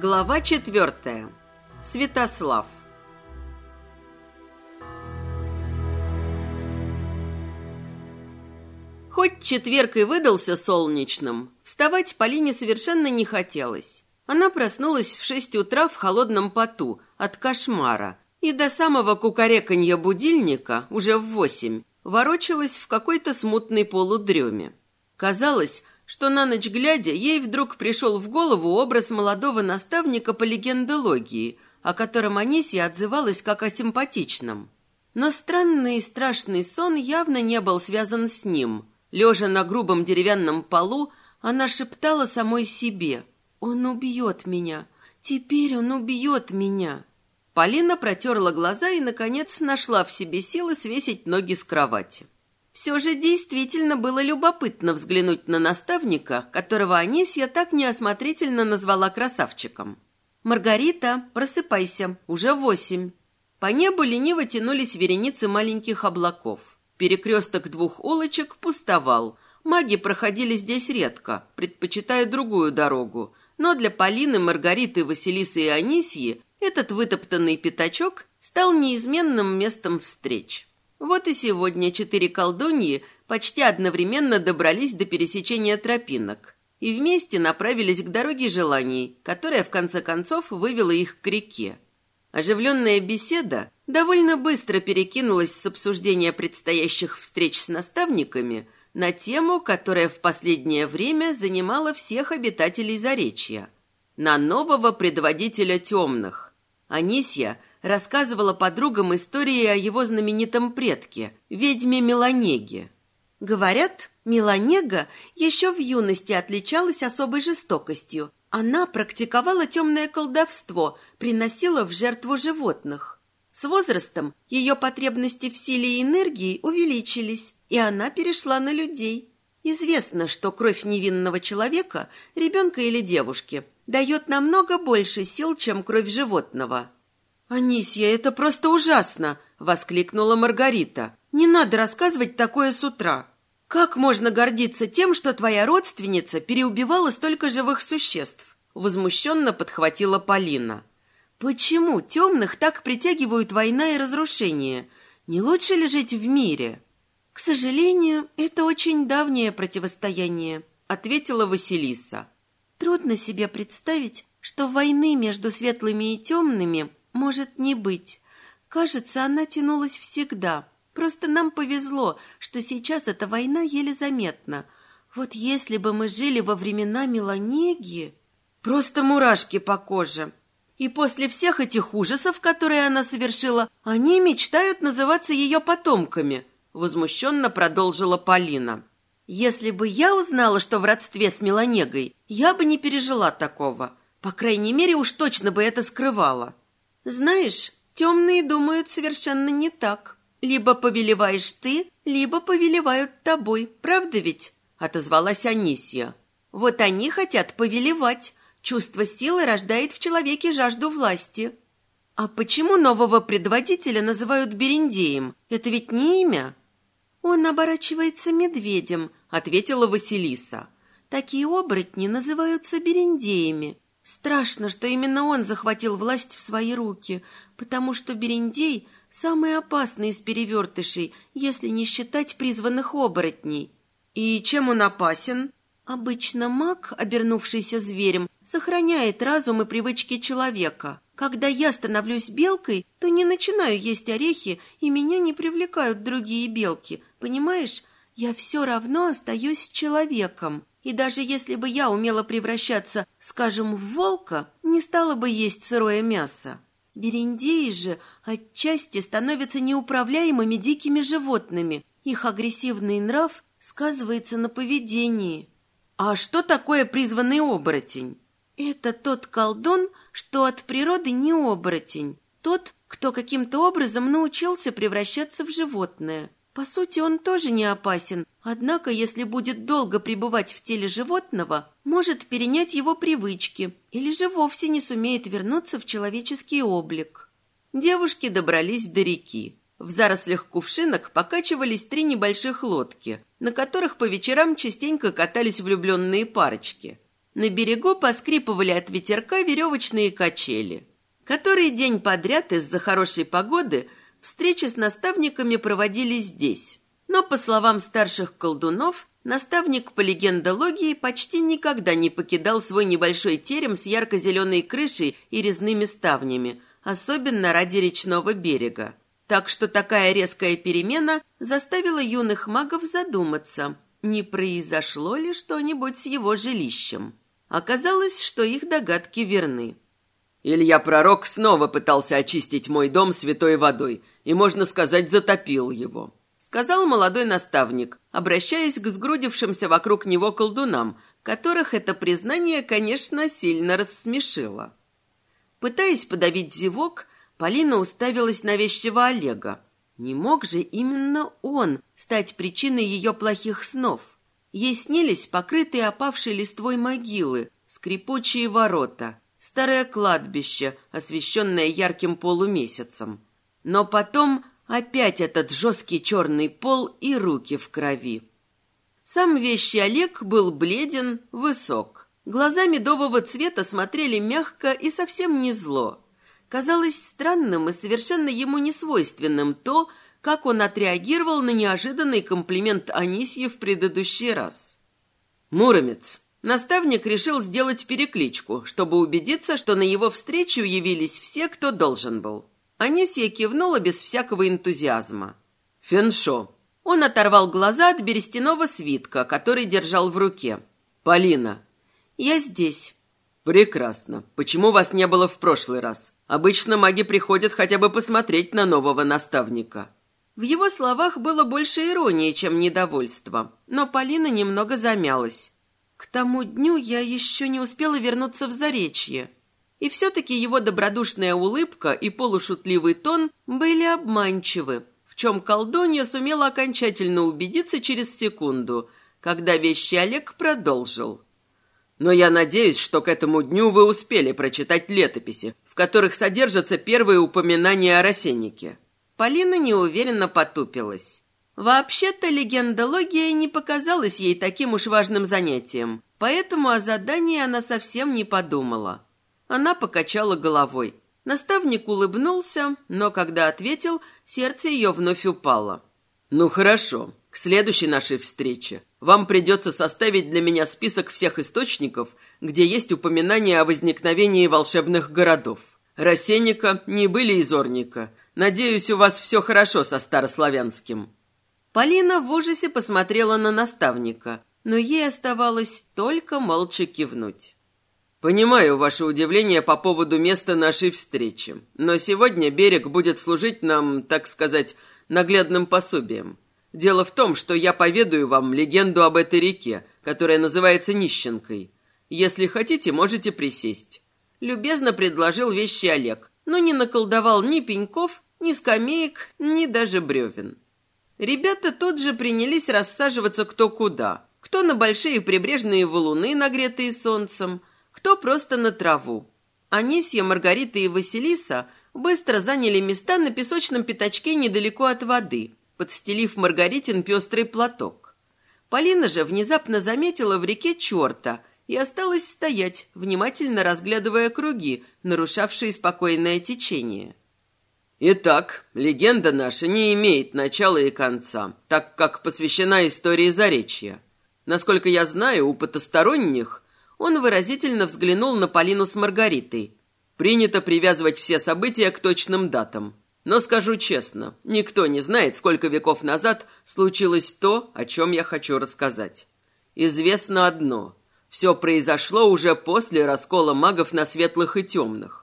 Глава четвертая. Святослав. Хоть четверг и выдался солнечным, вставать Полине совершенно не хотелось. Она проснулась в шесть утра в холодном поту от кошмара и до самого кукареканья будильника, уже в восемь, ворочалась в какой-то смутной полудреме. Казалось, что на ночь глядя ей вдруг пришел в голову образ молодого наставника по легендологии, о котором Анисия отзывалась как о симпатичном. Но странный и страшный сон явно не был связан с ним. Лежа на грубом деревянном полу, она шептала самой себе «Он убьет меня! Теперь он убьет меня!» Полина протерла глаза и, наконец, нашла в себе силы свесить ноги с кровати. Все же действительно было любопытно взглянуть на наставника, которого Анисья так неосмотрительно назвала красавчиком. «Маргарита, просыпайся, уже восемь». По небу лениво тянулись вереницы маленьких облаков. Перекресток двух улочек пустовал. Маги проходили здесь редко, предпочитая другую дорогу. Но для Полины, Маргариты, Василисы и Анисьи этот вытоптанный пятачок стал неизменным местом встреч. Вот и сегодня четыре колдуньи почти одновременно добрались до пересечения тропинок и вместе направились к дороге желаний, которая в конце концов вывела их к реке. Оживленная беседа довольно быстро перекинулась с обсуждения предстоящих встреч с наставниками на тему, которая в последнее время занимала всех обитателей Заречья – на нового предводителя темных. Анисья рассказывала подругам истории о его знаменитом предке, ведьме Меланеге. Говорят, Меланега еще в юности отличалась особой жестокостью. Она практиковала темное колдовство, приносила в жертву животных. С возрастом ее потребности в силе и энергии увеличились, и она перешла на людей. Известно, что кровь невинного человека, ребенка или девушки, дает намного больше сил, чем кровь животного. «Анисья, это просто ужасно!» — воскликнула Маргарита. «Не надо рассказывать такое с утра. Как можно гордиться тем, что твоя родственница переубивала столько живых существ?» Возмущенно подхватила Полина. «Почему темных так притягивают война и разрушение? Не лучше ли жить в мире?» «К сожалению, это очень давнее противостояние», — ответила Василиса. «Трудно себе представить, что войны между светлыми и темными может не быть. Кажется, она тянулась всегда. Просто нам повезло, что сейчас эта война еле заметна. Вот если бы мы жили во времена Меланеги... Просто мурашки по коже. И после всех этих ужасов, которые она совершила, они мечтают называться ее потомками, возмущенно продолжила Полина. Если бы я узнала, что в родстве с Меланегой, я бы не пережила такого. По крайней мере, уж точно бы это скрывала. Знаешь, темные думают совершенно не так. Либо повелеваешь ты, либо повелевают тобой. Правда ведь? Отозвалась Анисия. Вот они хотят повелевать. Чувство силы рождает в человеке жажду власти. А почему нового предводителя называют Берендеем? Это ведь не имя. Он оборачивается медведем, ответила Василиса. Такие оборотни называются берендеями. Страшно, что именно он захватил власть в свои руки, потому что Берендей – самый опасный из перевертышей, если не считать призванных оборотней. И чем он опасен? Обычно маг, обернувшийся зверем, сохраняет разум и привычки человека. Когда я становлюсь белкой, то не начинаю есть орехи, и меня не привлекают другие белки. Понимаешь, я все равно остаюсь человеком. И даже если бы я умела превращаться, скажем, в волка, не стала бы есть сырое мясо. Берендеи же отчасти становятся неуправляемыми дикими животными. Их агрессивный нрав сказывается на поведении. А что такое призванный оборотень? Это тот колдун, что от природы не оборотень. Тот, кто каким-то образом научился превращаться в животное. По сути, он тоже не опасен, однако, если будет долго пребывать в теле животного, может перенять его привычки или же вовсе не сумеет вернуться в человеческий облик. Девушки добрались до реки. В зарослях кувшинок покачивались три небольших лодки, на которых по вечерам частенько катались влюбленные парочки. На берегу поскрипывали от ветерка веревочные качели. Который день подряд из-за хорошей погоды встречи с наставниками проводились здесь. Но, по словам старших колдунов, наставник по легендологии почти никогда не покидал свой небольшой терем с ярко-зеленой крышей и резными ставнями, особенно ради речного берега. Так что такая резкая перемена заставила юных магов задуматься, не произошло ли что-нибудь с его жилищем. Оказалось, что их догадки верны. Илья Пророк снова пытался очистить мой дом святой водой и, можно сказать, затопил его сказал молодой наставник, обращаясь к сгрудившимся вокруг него колдунам, которых это признание, конечно, сильно рассмешило. Пытаясь подавить зевок, Полина уставилась на вещего Олега. Не мог же именно он стать причиной ее плохих снов. Ей снились покрытые опавшей листвой могилы, скрипучие ворота, старое кладбище, освещенное ярким полумесяцем. Но потом Опять этот жесткий черный пол и руки в крови. Сам вещий Олег был бледен, высок. Глаза медового цвета смотрели мягко и совсем не зло. Казалось странным и совершенно ему несвойственным то, как он отреагировал на неожиданный комплимент Анисье в предыдущий раз. «Муромец». Наставник решил сделать перекличку, чтобы убедиться, что на его встречу явились все, кто должен был. Анисия кивнула без всякого энтузиазма. «Феншо». Он оторвал глаза от берестяного свитка, который держал в руке. «Полина». «Я здесь». «Прекрасно. Почему вас не было в прошлый раз? Обычно маги приходят хотя бы посмотреть на нового наставника». В его словах было больше иронии, чем недовольства, но Полина немного замялась. «К тому дню я еще не успела вернуться в Заречье». И все-таки его добродушная улыбка и полушутливый тон были обманчивы, в чем колдунья сумела окончательно убедиться через секунду, когда вещи Олег продолжил. «Но я надеюсь, что к этому дню вы успели прочитать летописи, в которых содержатся первые упоминания о рассеннике». Полина неуверенно потупилась. Вообще-то легендология не показалась ей таким уж важным занятием, поэтому о задании она совсем не подумала. Она покачала головой. Наставник улыбнулся, но когда ответил, сердце ее вновь упало. «Ну хорошо, к следующей нашей встрече. Вам придется составить для меня список всех источников, где есть упоминания о возникновении волшебных городов. Рассенника, не были из Орника. Надеюсь, у вас все хорошо со старославянским». Полина в ужасе посмотрела на наставника, но ей оставалось только молча кивнуть. «Понимаю ваше удивление по поводу места нашей встречи, но сегодня берег будет служить нам, так сказать, наглядным пособием. Дело в том, что я поведаю вам легенду об этой реке, которая называется Нищенкой. Если хотите, можете присесть». Любезно предложил вещи Олег, но не наколдовал ни пеньков, ни скамеек, ни даже бревен. Ребята тут же принялись рассаживаться кто куда. Кто на большие прибрежные валуны, нагретые солнцем, кто просто на траву. Анисья, Маргарита и Василиса быстро заняли места на песочном пятачке недалеко от воды, подстелив Маргаритин пестрый платок. Полина же внезапно заметила в реке черта и осталась стоять, внимательно разглядывая круги, нарушавшие спокойное течение. Итак, легенда наша не имеет начала и конца, так как посвящена истории Заречья. Насколько я знаю, у потусторонних он выразительно взглянул на Полину с Маргаритой. Принято привязывать все события к точным датам. Но скажу честно, никто не знает, сколько веков назад случилось то, о чем я хочу рассказать. Известно одно. Все произошло уже после раскола магов на светлых и темных.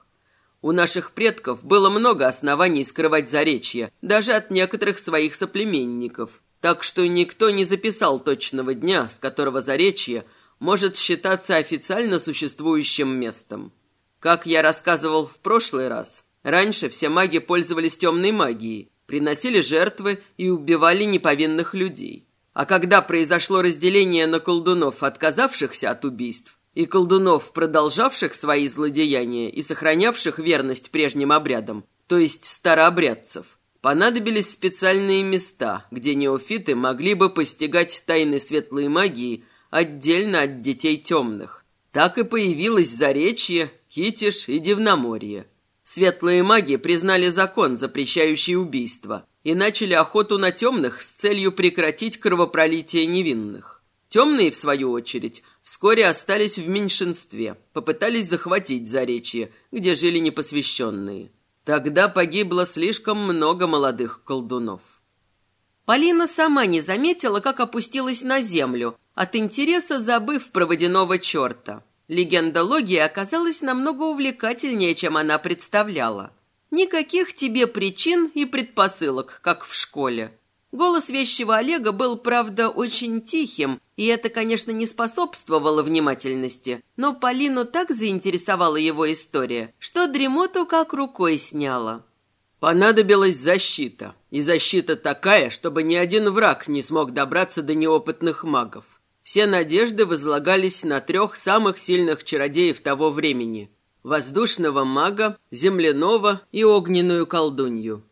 У наших предков было много оснований скрывать заречье, даже от некоторых своих соплеменников. Так что никто не записал точного дня, с которого заречье – может считаться официально существующим местом. Как я рассказывал в прошлый раз, раньше все маги пользовались темной магией, приносили жертвы и убивали неповинных людей. А когда произошло разделение на колдунов, отказавшихся от убийств, и колдунов, продолжавших свои злодеяния и сохранявших верность прежним обрядам, то есть старообрядцев, понадобились специальные места, где неофиты могли бы постигать тайны светлой магии – отдельно от детей темных. Так и появилось Заречье, Китиш и Дивноморье. Светлые маги признали закон, запрещающий убийство, и начали охоту на темных с целью прекратить кровопролитие невинных. Темные, в свою очередь, вскоре остались в меньшинстве, попытались захватить Заречье, где жили непосвященные. Тогда погибло слишком много молодых колдунов. Полина сама не заметила, как опустилась на землю, от интереса забыв про водяного черта. Легенда Логии оказалась намного увлекательнее, чем она представляла. Никаких тебе причин и предпосылок, как в школе. Голос вещего Олега был, правда, очень тихим, и это, конечно, не способствовало внимательности, но Полину так заинтересовала его история, что дремоту как рукой сняла. Понадобилась защита, и защита такая, чтобы ни один враг не смог добраться до неопытных магов. Все надежды возлагались на трех самых сильных чародеев того времени – воздушного мага, земляного и огненную колдунью.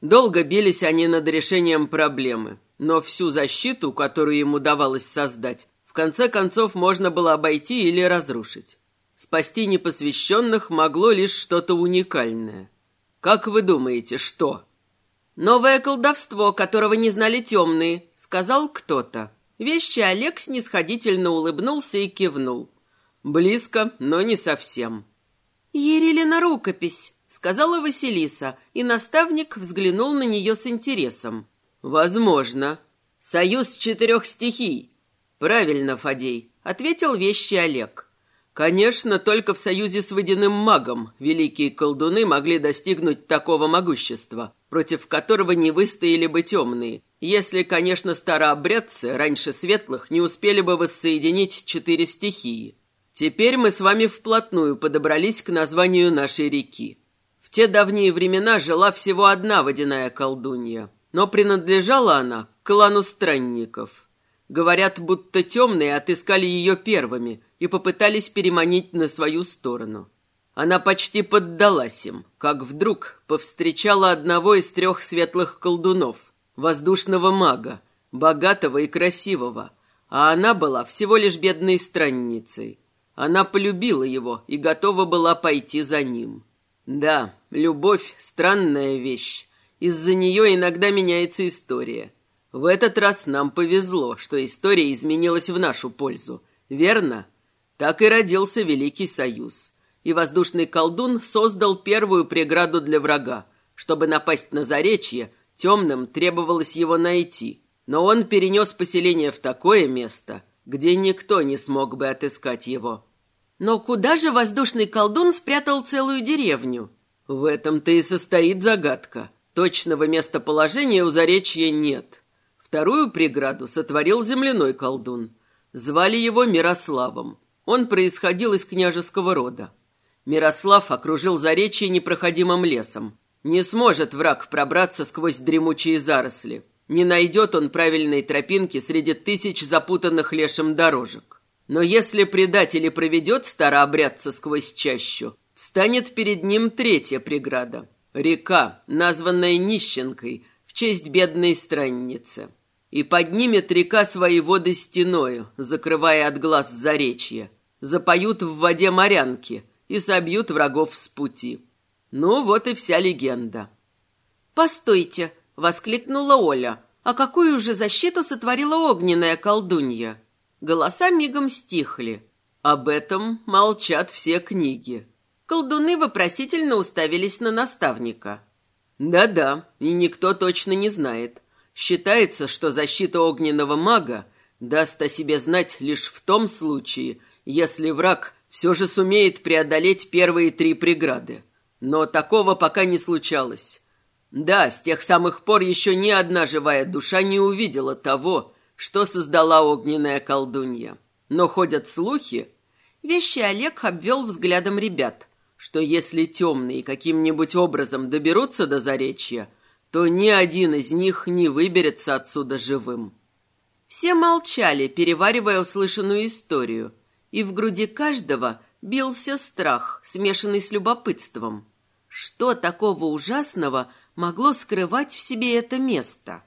Долго бились они над решением проблемы, но всю защиту, которую им удавалось создать, в конце концов можно было обойти или разрушить. Спасти непосвященных могло лишь что-то уникальное. Как вы думаете, что? «Новое колдовство, которого не знали темные», — сказал кто-то. Вещи Олег снисходительно улыбнулся и кивнул. «Близко, но не совсем». «Ерилина рукопись», — сказала Василиса, и наставник взглянул на нее с интересом. «Возможно. Союз четырех стихий». «Правильно, Фадей», — ответил вещи Олег. Конечно, только в союзе с водяным магом великие колдуны могли достигнуть такого могущества, против которого не выстояли бы темные, если, конечно, старообрядцы раньше светлых не успели бы воссоединить четыре стихии. Теперь мы с вами вплотную подобрались к названию нашей реки. В те давние времена жила всего одна водяная колдунья, но принадлежала она к клану странников. Говорят, будто темные отыскали ее первыми и попытались переманить на свою сторону. Она почти поддалась им, как вдруг повстречала одного из трех светлых колдунов, воздушного мага, богатого и красивого, а она была всего лишь бедной странницей. Она полюбила его и готова была пойти за ним. Да, любовь — странная вещь. Из-за нее иногда меняется история. В этот раз нам повезло, что история изменилась в нашу пользу. Верно? Так и родился Великий Союз. И воздушный колдун создал первую преграду для врага. Чтобы напасть на Заречье, Темным требовалось его найти, но он перенес поселение в такое место, где никто не смог бы отыскать его. Но куда же воздушный колдун спрятал целую деревню? В этом-то и состоит загадка. Точного местоположения у Заречья нет. Вторую преграду сотворил земляной колдун. Звали его Мирославом. Он происходил из княжеского рода. Мирослав окружил Заречье непроходимым лесом. Не сможет враг пробраться сквозь дремучие заросли. Не найдет он правильной тропинки среди тысяч запутанных лешим дорожек. Но если предатель и проведет старообрядца сквозь чащу, встанет перед ним третья преграда — река, названная Нищенкой в честь бедной странницы. И поднимет река свои воды стеною, закрывая от глаз заречья. Запоют в воде морянки и собьют врагов с пути. Ну, вот и вся легенда. «Постойте!» — воскликнула Оля. «А какую же защиту сотворила огненная колдунья?» Голоса мигом стихли. Об этом молчат все книги. Колдуны вопросительно уставились на наставника. Да-да, и никто точно не знает. Считается, что защита огненного мага даст о себе знать лишь в том случае, если враг все же сумеет преодолеть первые три преграды. Но такого пока не случалось. Да, с тех самых пор еще ни одна живая душа не увидела того, что создала огненная колдунья. Но ходят слухи... Вещи Олег обвел взглядом ребят, что если темные каким-нибудь образом доберутся до Заречья, то ни один из них не выберется отсюда живым. Все молчали, переваривая услышанную историю, и в груди каждого бился страх, смешанный с любопытством. Что такого ужасного могло скрывать в себе это место?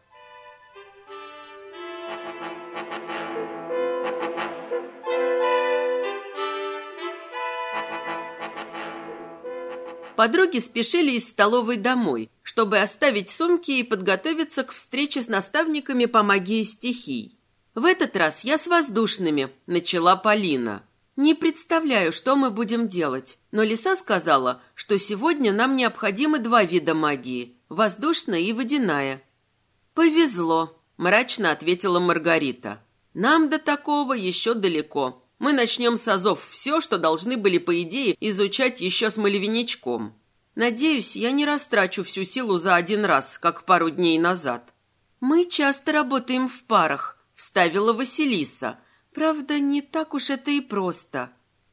Подруги спешили из столовой домой, чтобы оставить сумки и подготовиться к встрече с наставниками по магии стихий. В этот раз я с воздушными, начала Полина. Не представляю, что мы будем делать, но Лиса сказала, что сегодня нам необходимы два вида магии – воздушная и водяная. «Повезло», – мрачно ответила Маргарита. «Нам до такого еще далеко. Мы начнем с азов все, что должны были, по идее, изучать еще с малевиничком. Надеюсь, я не растрачу всю силу за один раз, как пару дней назад. Мы часто работаем в парах, вставила Василиса. Правда, не так уж это и просто.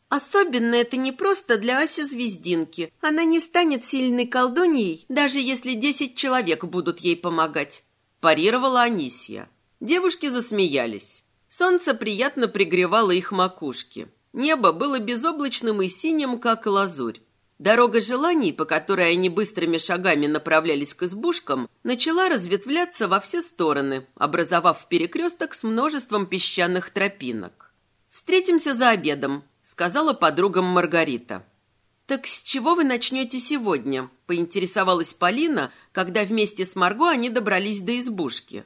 Особенно это не просто для Аси Звездинки. Она не станет сильной колдуньей, даже если десять человек будут ей помогать. Парировала Анисия. Девушки засмеялись. Солнце приятно пригревало их макушки. Небо было безоблачным и синим, как лазурь. Дорога желаний, по которой они быстрыми шагами направлялись к избушкам, начала разветвляться во все стороны, образовав перекресток с множеством песчаных тропинок. «Встретимся за обедом», — сказала подругам Маргарита. «Так с чего вы начнете сегодня?» — поинтересовалась Полина, когда вместе с Марго они добрались до избушки.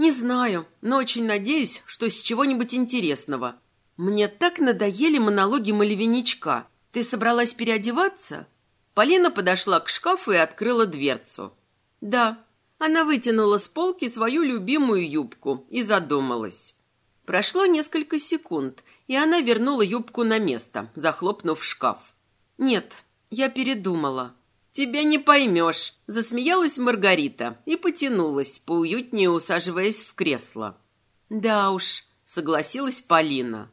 «Не знаю, но очень надеюсь, что с чего-нибудь интересного. Мне так надоели монологи Малевиничка. Ты собралась переодеваться?» Полина подошла к шкафу и открыла дверцу. «Да». Она вытянула с полки свою любимую юбку и задумалась. Прошло несколько секунд, и она вернула юбку на место, захлопнув шкаф. «Нет, я передумала». «Тебя не поймешь», — засмеялась Маргарита и потянулась, поуютнее усаживаясь в кресло. «Да уж», — согласилась Полина.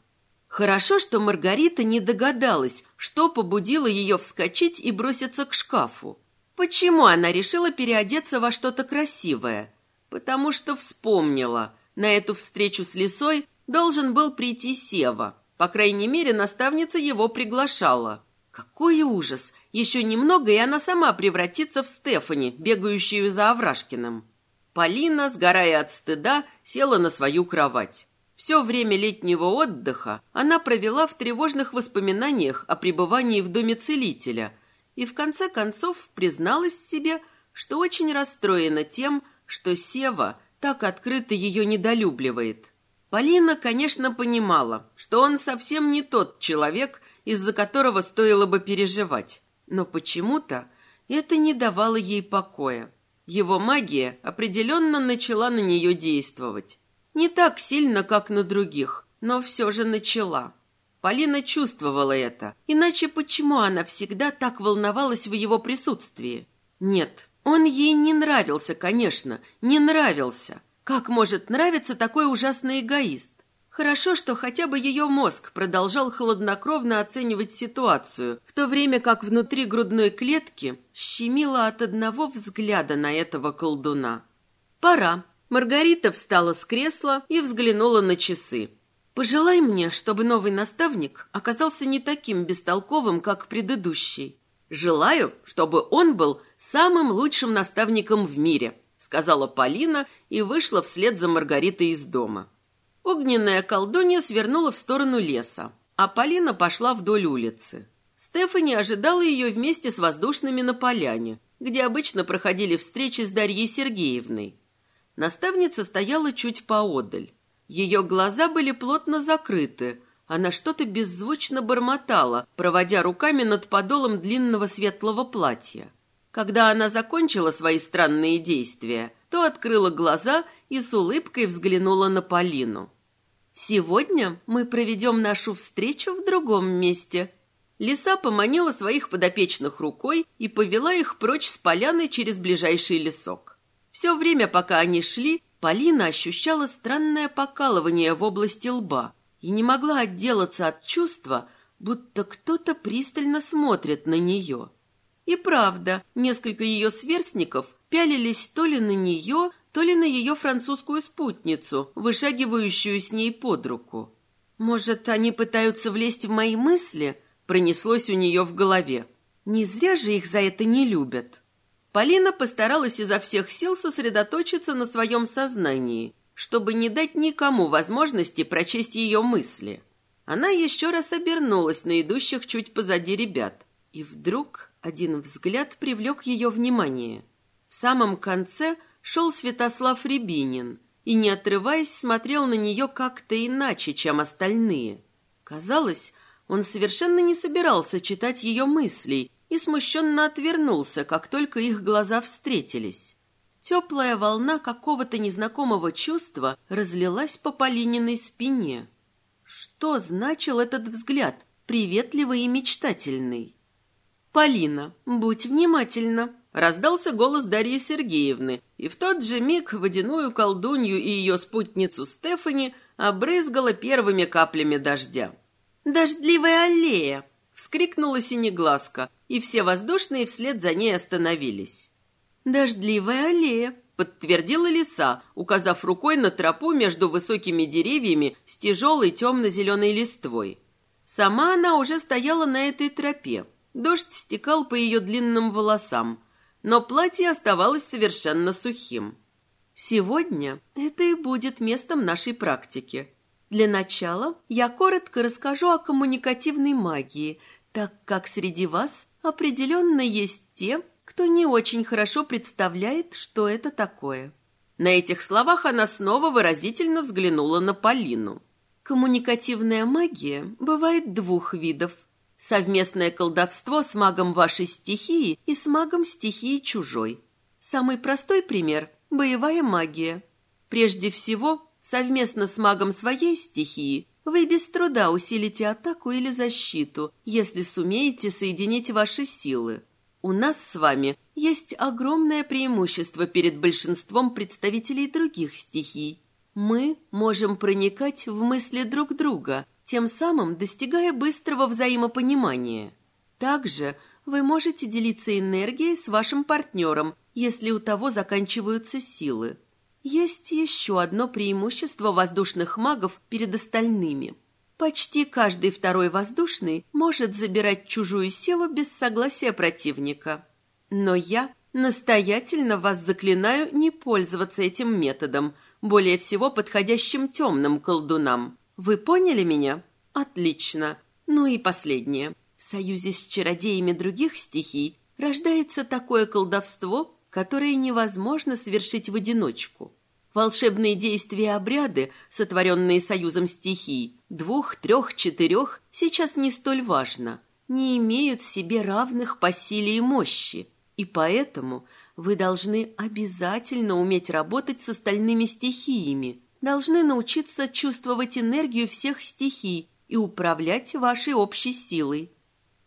Хорошо, что Маргарита не догадалась, что побудило ее вскочить и броситься к шкафу. Почему она решила переодеться во что-то красивое? Потому что вспомнила, на эту встречу с лисой должен был прийти Сева. По крайней мере, наставница его приглашала. Какой ужас! Еще немного, и она сама превратится в Стефани, бегающую за Аврашкиным. Полина, сгорая от стыда, села на свою кровать. Все время летнего отдыха она провела в тревожных воспоминаниях о пребывании в доме целителя и в конце концов призналась себе, что очень расстроена тем, что Сева так открыто ее недолюбливает. Полина, конечно, понимала, что он совсем не тот человек, из-за которого стоило бы переживать, но почему-то это не давало ей покоя. Его магия определенно начала на нее действовать. Не так сильно, как на других, но все же начала. Полина чувствовала это. Иначе почему она всегда так волновалась в его присутствии? Нет, он ей не нравился, конечно, не нравился. Как может нравиться такой ужасный эгоист? Хорошо, что хотя бы ее мозг продолжал хладнокровно оценивать ситуацию, в то время как внутри грудной клетки щемило от одного взгляда на этого колдуна. «Пора», Маргарита встала с кресла и взглянула на часы. «Пожелай мне, чтобы новый наставник оказался не таким бестолковым, как предыдущий. Желаю, чтобы он был самым лучшим наставником в мире», сказала Полина и вышла вслед за Маргаритой из дома. Огненная колдунья свернула в сторону леса, а Полина пошла вдоль улицы. Стефани ожидала ее вместе с воздушными на поляне, где обычно проходили встречи с Дарьей Сергеевной. Наставница стояла чуть поодаль. Ее глаза были плотно закрыты. Она что-то беззвучно бормотала, проводя руками над подолом длинного светлого платья. Когда она закончила свои странные действия, то открыла глаза и с улыбкой взглянула на Полину. «Сегодня мы проведем нашу встречу в другом месте». Лиса поманила своих подопечных рукой и повела их прочь с поляны через ближайший лесок. Все время, пока они шли, Полина ощущала странное покалывание в области лба и не могла отделаться от чувства, будто кто-то пристально смотрит на нее. И правда, несколько ее сверстников пялились то ли на нее, то ли на ее французскую спутницу, вышагивающую с ней под руку. «Может, они пытаются влезть в мои мысли?» пронеслось у нее в голове. «Не зря же их за это не любят». Полина постаралась изо всех сил сосредоточиться на своем сознании, чтобы не дать никому возможности прочесть ее мысли. Она еще раз обернулась на идущих чуть позади ребят и вдруг Один взгляд привлек ее внимание. В самом конце шел Святослав Рябинин и, не отрываясь, смотрел на нее как-то иначе, чем остальные. Казалось, он совершенно не собирался читать ее мыслей и смущенно отвернулся, как только их глаза встретились. Теплая волна какого-то незнакомого чувства разлилась по Полининой спине. Что значил этот взгляд, приветливый и мечтательный? «Полина, будь внимательна!» Раздался голос Дарьи Сергеевны, и в тот же миг водяную колдунью и ее спутницу Стефани обрызгала первыми каплями дождя. «Дождливая аллея!» — вскрикнула синеглазка, и все воздушные вслед за ней остановились. «Дождливая аллея!» — подтвердила лиса, указав рукой на тропу между высокими деревьями с тяжелой темно-зеленой листвой. Сама она уже стояла на этой тропе. Дождь стекал по ее длинным волосам, но платье оставалось совершенно сухим. Сегодня это и будет местом нашей практики. Для начала я коротко расскажу о коммуникативной магии, так как среди вас определенно есть те, кто не очень хорошо представляет, что это такое. На этих словах она снова выразительно взглянула на Полину. Коммуникативная магия бывает двух видов. Совместное колдовство с магом вашей стихии и с магом стихии чужой. Самый простой пример – боевая магия. Прежде всего, Совместно с магом своей стихии вы без труда усилите атаку или защиту, если сумеете соединить ваши силы. У нас с вами есть огромное преимущество перед большинством представителей других стихий. Мы можем проникать в мысли друг друга, тем самым достигая быстрого взаимопонимания. Также вы можете делиться энергией с вашим партнером, если у того заканчиваются силы. Есть еще одно преимущество воздушных магов перед остальными. Почти каждый второй воздушный может забирать чужую силу без согласия противника. Но я настоятельно вас заклинаю не пользоваться этим методом, более всего подходящим темным колдунам. Вы поняли меня? Отлично. Ну и последнее. В союзе с чародеями других стихий рождается такое колдовство, которое невозможно совершить в одиночку. Волшебные действия и обряды, сотворенные союзом стихий, двух, трех, четырех, сейчас не столь важно, не имеют себе равных по силе и мощи, и поэтому вы должны обязательно уметь работать с остальными стихиями, должны научиться чувствовать энергию всех стихий и управлять вашей общей силой.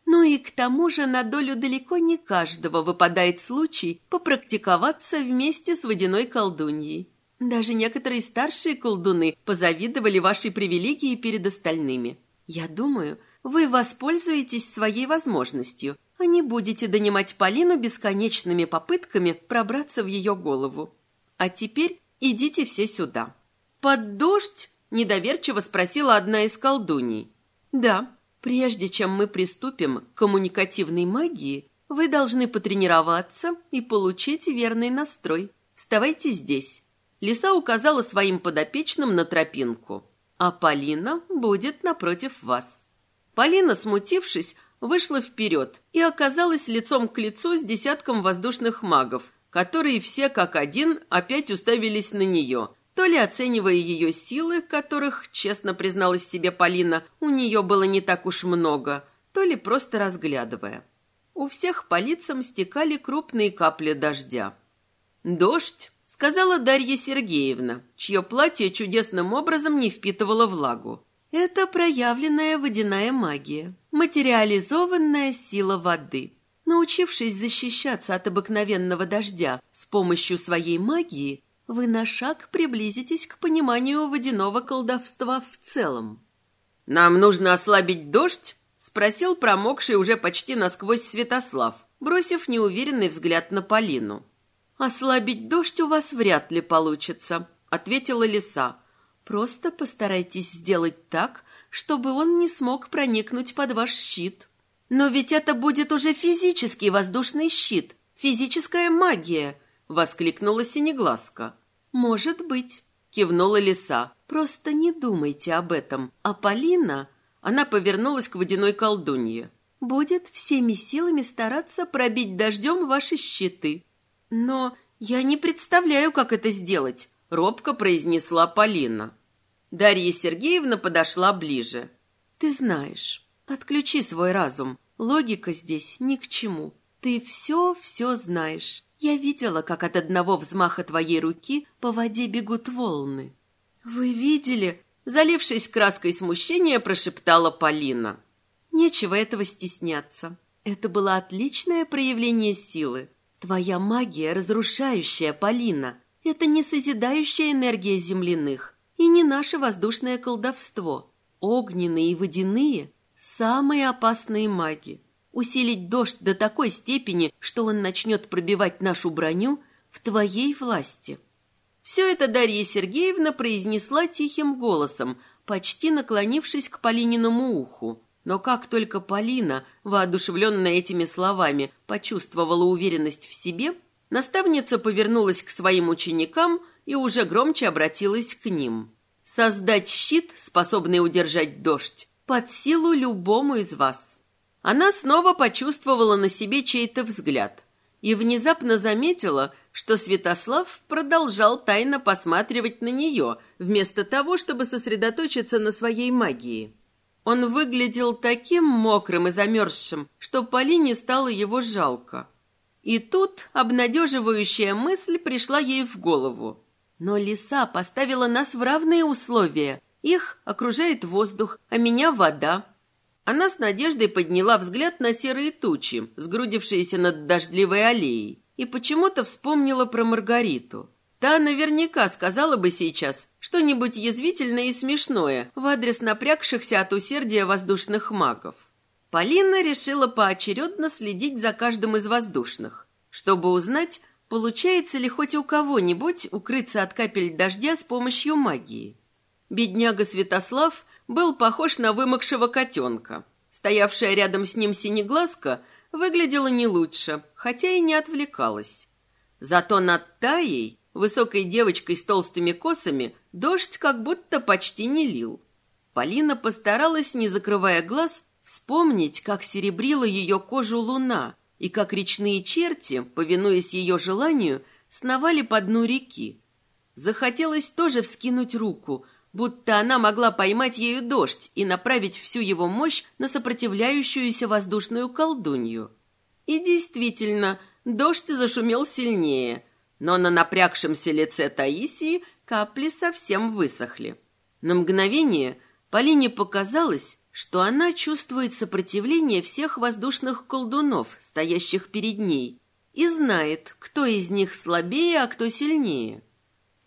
Ну и к тому же на долю далеко не каждого выпадает случай попрактиковаться вместе с водяной колдуньей. Даже некоторые старшие колдуны позавидовали вашей привилегии перед остальными. Я думаю, вы воспользуетесь своей возможностью, а не будете донимать Полину бесконечными попытками пробраться в ее голову. А теперь идите все сюда. Под дождь? Недоверчиво спросила одна из колдуней. Да, прежде чем мы приступим к коммуникативной магии, вы должны потренироваться и получить верный настрой. Вставайте здесь. Лиса указала своим подопечным на тропинку. «А Полина будет напротив вас». Полина, смутившись, вышла вперед и оказалась лицом к лицу с десятком воздушных магов, которые все как один опять уставились на нее, то ли оценивая ее силы, которых, честно призналась себе Полина, у нее было не так уж много, то ли просто разглядывая. У всех по лицам стекали крупные капли дождя. Дождь сказала Дарья Сергеевна, чье платье чудесным образом не впитывало влагу. Это проявленная водяная магия, материализованная сила воды. Научившись защищаться от обыкновенного дождя с помощью своей магии, вы на шаг приблизитесь к пониманию водяного колдовства в целом. «Нам нужно ослабить дождь?» — спросил промокший уже почти насквозь Святослав, бросив неуверенный взгляд на Полину. «Ослабить дождь у вас вряд ли получится», — ответила лиса. «Просто постарайтесь сделать так, чтобы он не смог проникнуть под ваш щит». «Но ведь это будет уже физический воздушный щит, физическая магия!» — воскликнула Синеглазка. «Может быть», — кивнула лиса. «Просто не думайте об этом. А Полина...» Она повернулась к водяной колдунье. будет всеми силами стараться пробить дождем ваши щиты. Но я не представляю, как это сделать, робко произнесла Полина. Дарья Сергеевна подошла ближе. Ты знаешь, отключи свой разум. Логика здесь ни к чему. Ты все-все знаешь. Я видела, как от одного взмаха твоей руки по воде бегут волны. Вы видели? Залившись краской смущения, прошептала Полина. Нечего этого стесняться. Это было отличное проявление силы. Твоя магия разрушающая, Полина. Это не созидающая энергия земляных и не наше воздушное колдовство. Огненные и водяные – самые опасные маги. Усилить дождь до такой степени, что он начнет пробивать нашу броню, в твоей власти. Все это Дарья Сергеевна произнесла тихим голосом, почти наклонившись к Полининому уху. Но как только Полина, воодушевленная этими словами, почувствовала уверенность в себе, наставница повернулась к своим ученикам и уже громче обратилась к ним. «Создать щит, способный удержать дождь, под силу любому из вас». Она снова почувствовала на себе чей-то взгляд и внезапно заметила, что Святослав продолжал тайно посматривать на нее, вместо того, чтобы сосредоточиться на своей магии. Он выглядел таким мокрым и замерзшим, что Полине стало его жалко. И тут обнадеживающая мысль пришла ей в голову. Но лиса поставила нас в равные условия. Их окружает воздух, а меня вода. Она с надеждой подняла взгляд на серые тучи, сгрудившиеся над дождливой аллеей, и почему-то вспомнила про Маргариту. Та наверняка сказала бы сейчас что-нибудь язвительное и смешное в адрес напрягшихся от усердия воздушных магов. Полина решила поочередно следить за каждым из воздушных, чтобы узнать, получается ли хоть у кого-нибудь укрыться от капель дождя с помощью магии. Бедняга Святослав был похож на вымокшего котенка. Стоявшая рядом с ним синеглазка выглядела не лучше, хотя и не отвлекалась. Зато над Таей Высокой девочкой с толстыми косами дождь как будто почти не лил. Полина постаралась, не закрывая глаз, вспомнить, как серебрила ее кожу луна и как речные черти, повинуясь ее желанию, сновали по дну реки. Захотелось тоже вскинуть руку, будто она могла поймать ею дождь и направить всю его мощь на сопротивляющуюся воздушную колдунью. И действительно, дождь зашумел сильнее – но на напрягшемся лице Таисии капли совсем высохли. На мгновение Полине показалось, что она чувствует сопротивление всех воздушных колдунов, стоящих перед ней, и знает, кто из них слабее, а кто сильнее.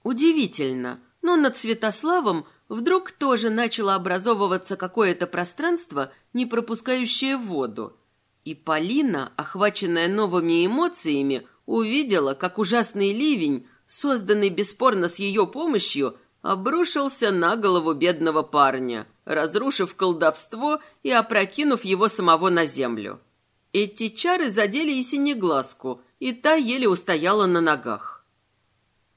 Удивительно, но над Святославом вдруг тоже начало образовываться какое-то пространство, не пропускающее воду. И Полина, охваченная новыми эмоциями, увидела, как ужасный ливень, созданный бесспорно с ее помощью, обрушился на голову бедного парня, разрушив колдовство и опрокинув его самого на землю. Эти чары задели и синеглазку, и та еле устояла на ногах.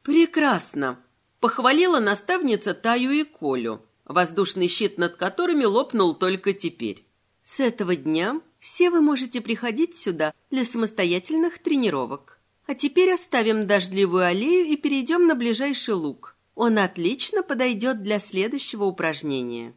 «Прекрасно!» — похвалила наставница Таю и Колю, воздушный щит над которыми лопнул только теперь. «С этого дня все вы можете приходить сюда для самостоятельных тренировок». А теперь оставим дождливую аллею и перейдем на ближайший луг. Он отлично подойдет для следующего упражнения.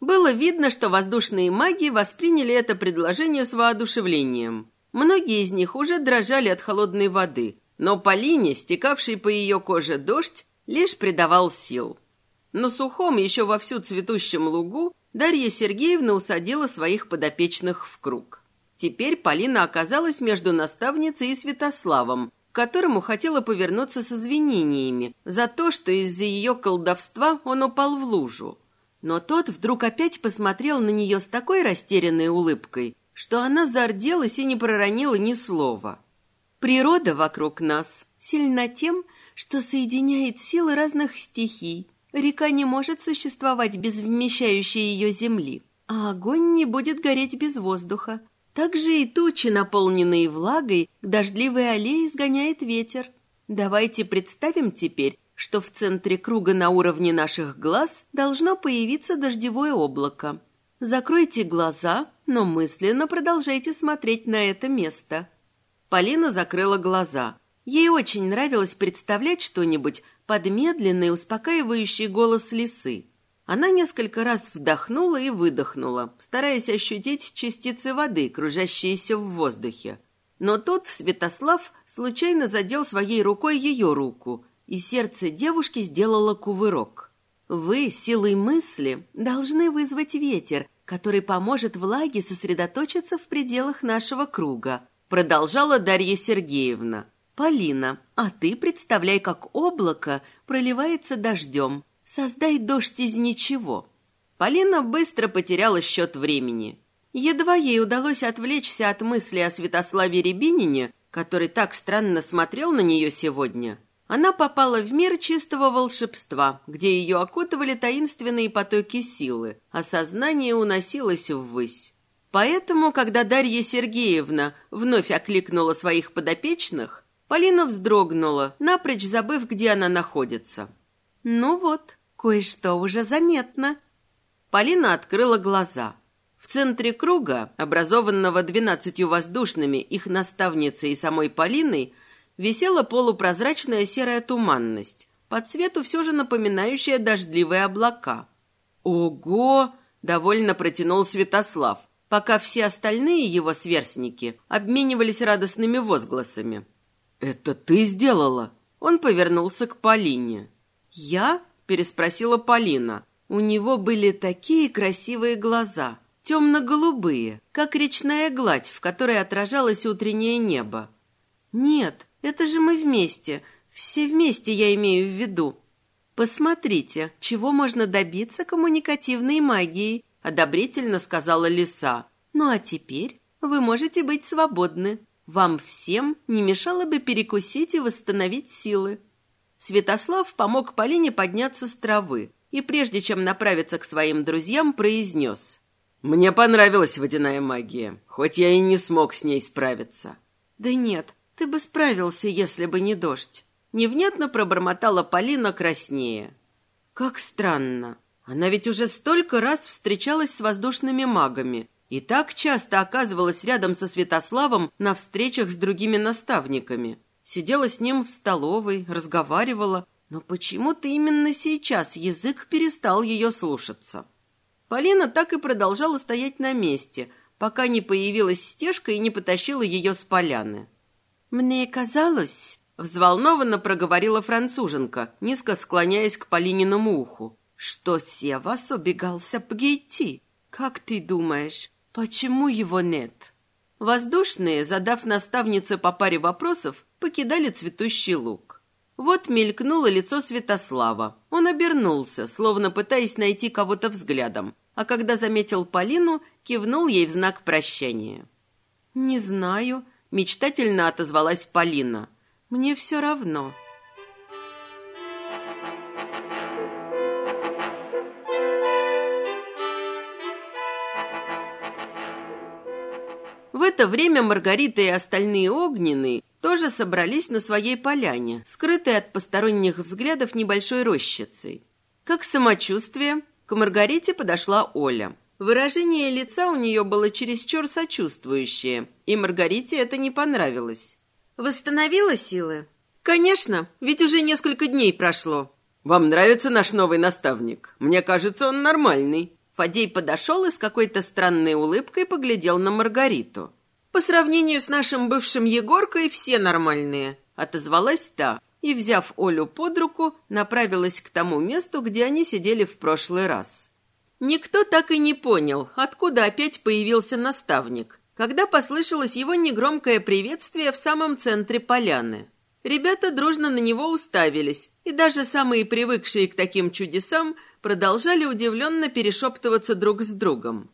Было видно, что воздушные маги восприняли это предложение с воодушевлением. Многие из них уже дрожали от холодной воды, но Полине, стекавший по ее коже дождь, лишь придавал сил. На сухом, еще вовсю цветущем лугу, Дарья Сергеевна усадила своих подопечных в круг. Теперь Полина оказалась между наставницей и Святославом, которому хотела повернуться с извинениями за то, что из-за ее колдовства он упал в лужу. Но тот вдруг опять посмотрел на нее с такой растерянной улыбкой, что она зарделась и не проронила ни слова. Природа вокруг нас сильна тем, что соединяет силы разных стихий. Река не может существовать без вмещающей ее земли, а огонь не будет гореть без воздуха, также и тучи, наполненные влагой, к дождливой аллее сгоняет ветер. Давайте представим теперь, что в центре круга на уровне наших глаз должно появиться дождевое облако. Закройте глаза, но мысленно продолжайте смотреть на это место. Полина закрыла глаза. Ей очень нравилось представлять что-нибудь под медленный, успокаивающий голос лисы. Она несколько раз вдохнула и выдохнула, стараясь ощутить частицы воды, кружащиеся в воздухе. Но тут Святослав случайно задел своей рукой ее руку, и сердце девушки сделало кувырок. Вы силой мысли должны вызвать ветер, который поможет влаге сосредоточиться в пределах нашего круга, продолжала Дарья Сергеевна. Полина, а ты представляй, как облако проливается дождем. Создай дождь из ничего. Полина быстро потеряла счет времени. Едва ей удалось отвлечься от мысли о Святославе Рябинине, который так странно смотрел на нее сегодня – она попала в мир чистого волшебства, где ее окутывали таинственные потоки силы, а сознание уносилось ввысь. Поэтому, когда Дарья Сергеевна вновь окликнула своих подопечных, Полина вздрогнула, напрочь забыв, где она находится. «Ну вот, кое-что уже заметно». Полина открыла глаза. В центре круга, образованного двенадцатью воздушными, их наставницей и самой Полиной, висела полупрозрачная серая туманность, по цвету все же напоминающая дождливые облака. «Ого!» – довольно протянул Святослав, пока все остальные его сверстники обменивались радостными возгласами. «Это ты сделала?» Он повернулся к Полине. «Я?» – переспросила Полина. У него были такие красивые глаза, темно-голубые, как речная гладь, в которой отражалось утреннее небо. «Нет, это же мы вместе. Все вместе я имею в виду. Посмотрите, чего можно добиться коммуникативной магией, одобрительно сказала лиса. Ну а теперь вы можете быть свободны. Вам всем не мешало бы перекусить и восстановить силы. Святослав помог Полине подняться с травы и, прежде чем направиться к своим друзьям, произнес. «Мне понравилась водяная магия, хоть я и не смог с ней справиться». «Да нет, ты бы справился, если бы не дождь. Невнятно пробормотала Полина краснее. Как странно. Она ведь уже столько раз встречалась с воздушными магами и так часто оказывалась рядом со Святославом на встречах с другими наставниками. Сидела с ним в столовой, разговаривала, но почему-то именно сейчас язык перестал ее слушаться. Полина так и продолжала стоять на месте, пока не появилась стежка и не потащила ее с поляны. «Мне казалось...» — взволнованно проговорила француженка, низко склоняясь к Полининому уху, что Севас убегался Пгейти. «Как ты думаешь, почему его нет?» Воздушные, задав наставнице по паре вопросов, покидали цветущий луг. Вот мелькнуло лицо Святослава. Он обернулся, словно пытаясь найти кого-то взглядом, а когда заметил Полину, кивнул ей в знак прощания. «Не знаю», Мечтательно отозвалась Полина. «Мне все равно». Это время Маргарита и остальные огненные тоже собрались на своей поляне, скрытой от посторонних взглядов небольшой рощицей. Как самочувствие, к Маргарите подошла Оля. Выражение лица у нее было чересчур сочувствующее, и Маргарите это не понравилось. «Восстановила силы?» «Конечно, ведь уже несколько дней прошло». «Вам нравится наш новый наставник? Мне кажется, он нормальный». Фадей подошел и с какой-то странной улыбкой поглядел на Маргариту. «По сравнению с нашим бывшим Егоркой все нормальные», — отозвалась та, и, взяв Олю под руку, направилась к тому месту, где они сидели в прошлый раз. Никто так и не понял, откуда опять появился наставник, когда послышалось его негромкое приветствие в самом центре поляны. Ребята дружно на него уставились, и даже самые привыкшие к таким чудесам продолжали удивленно перешептываться друг с другом.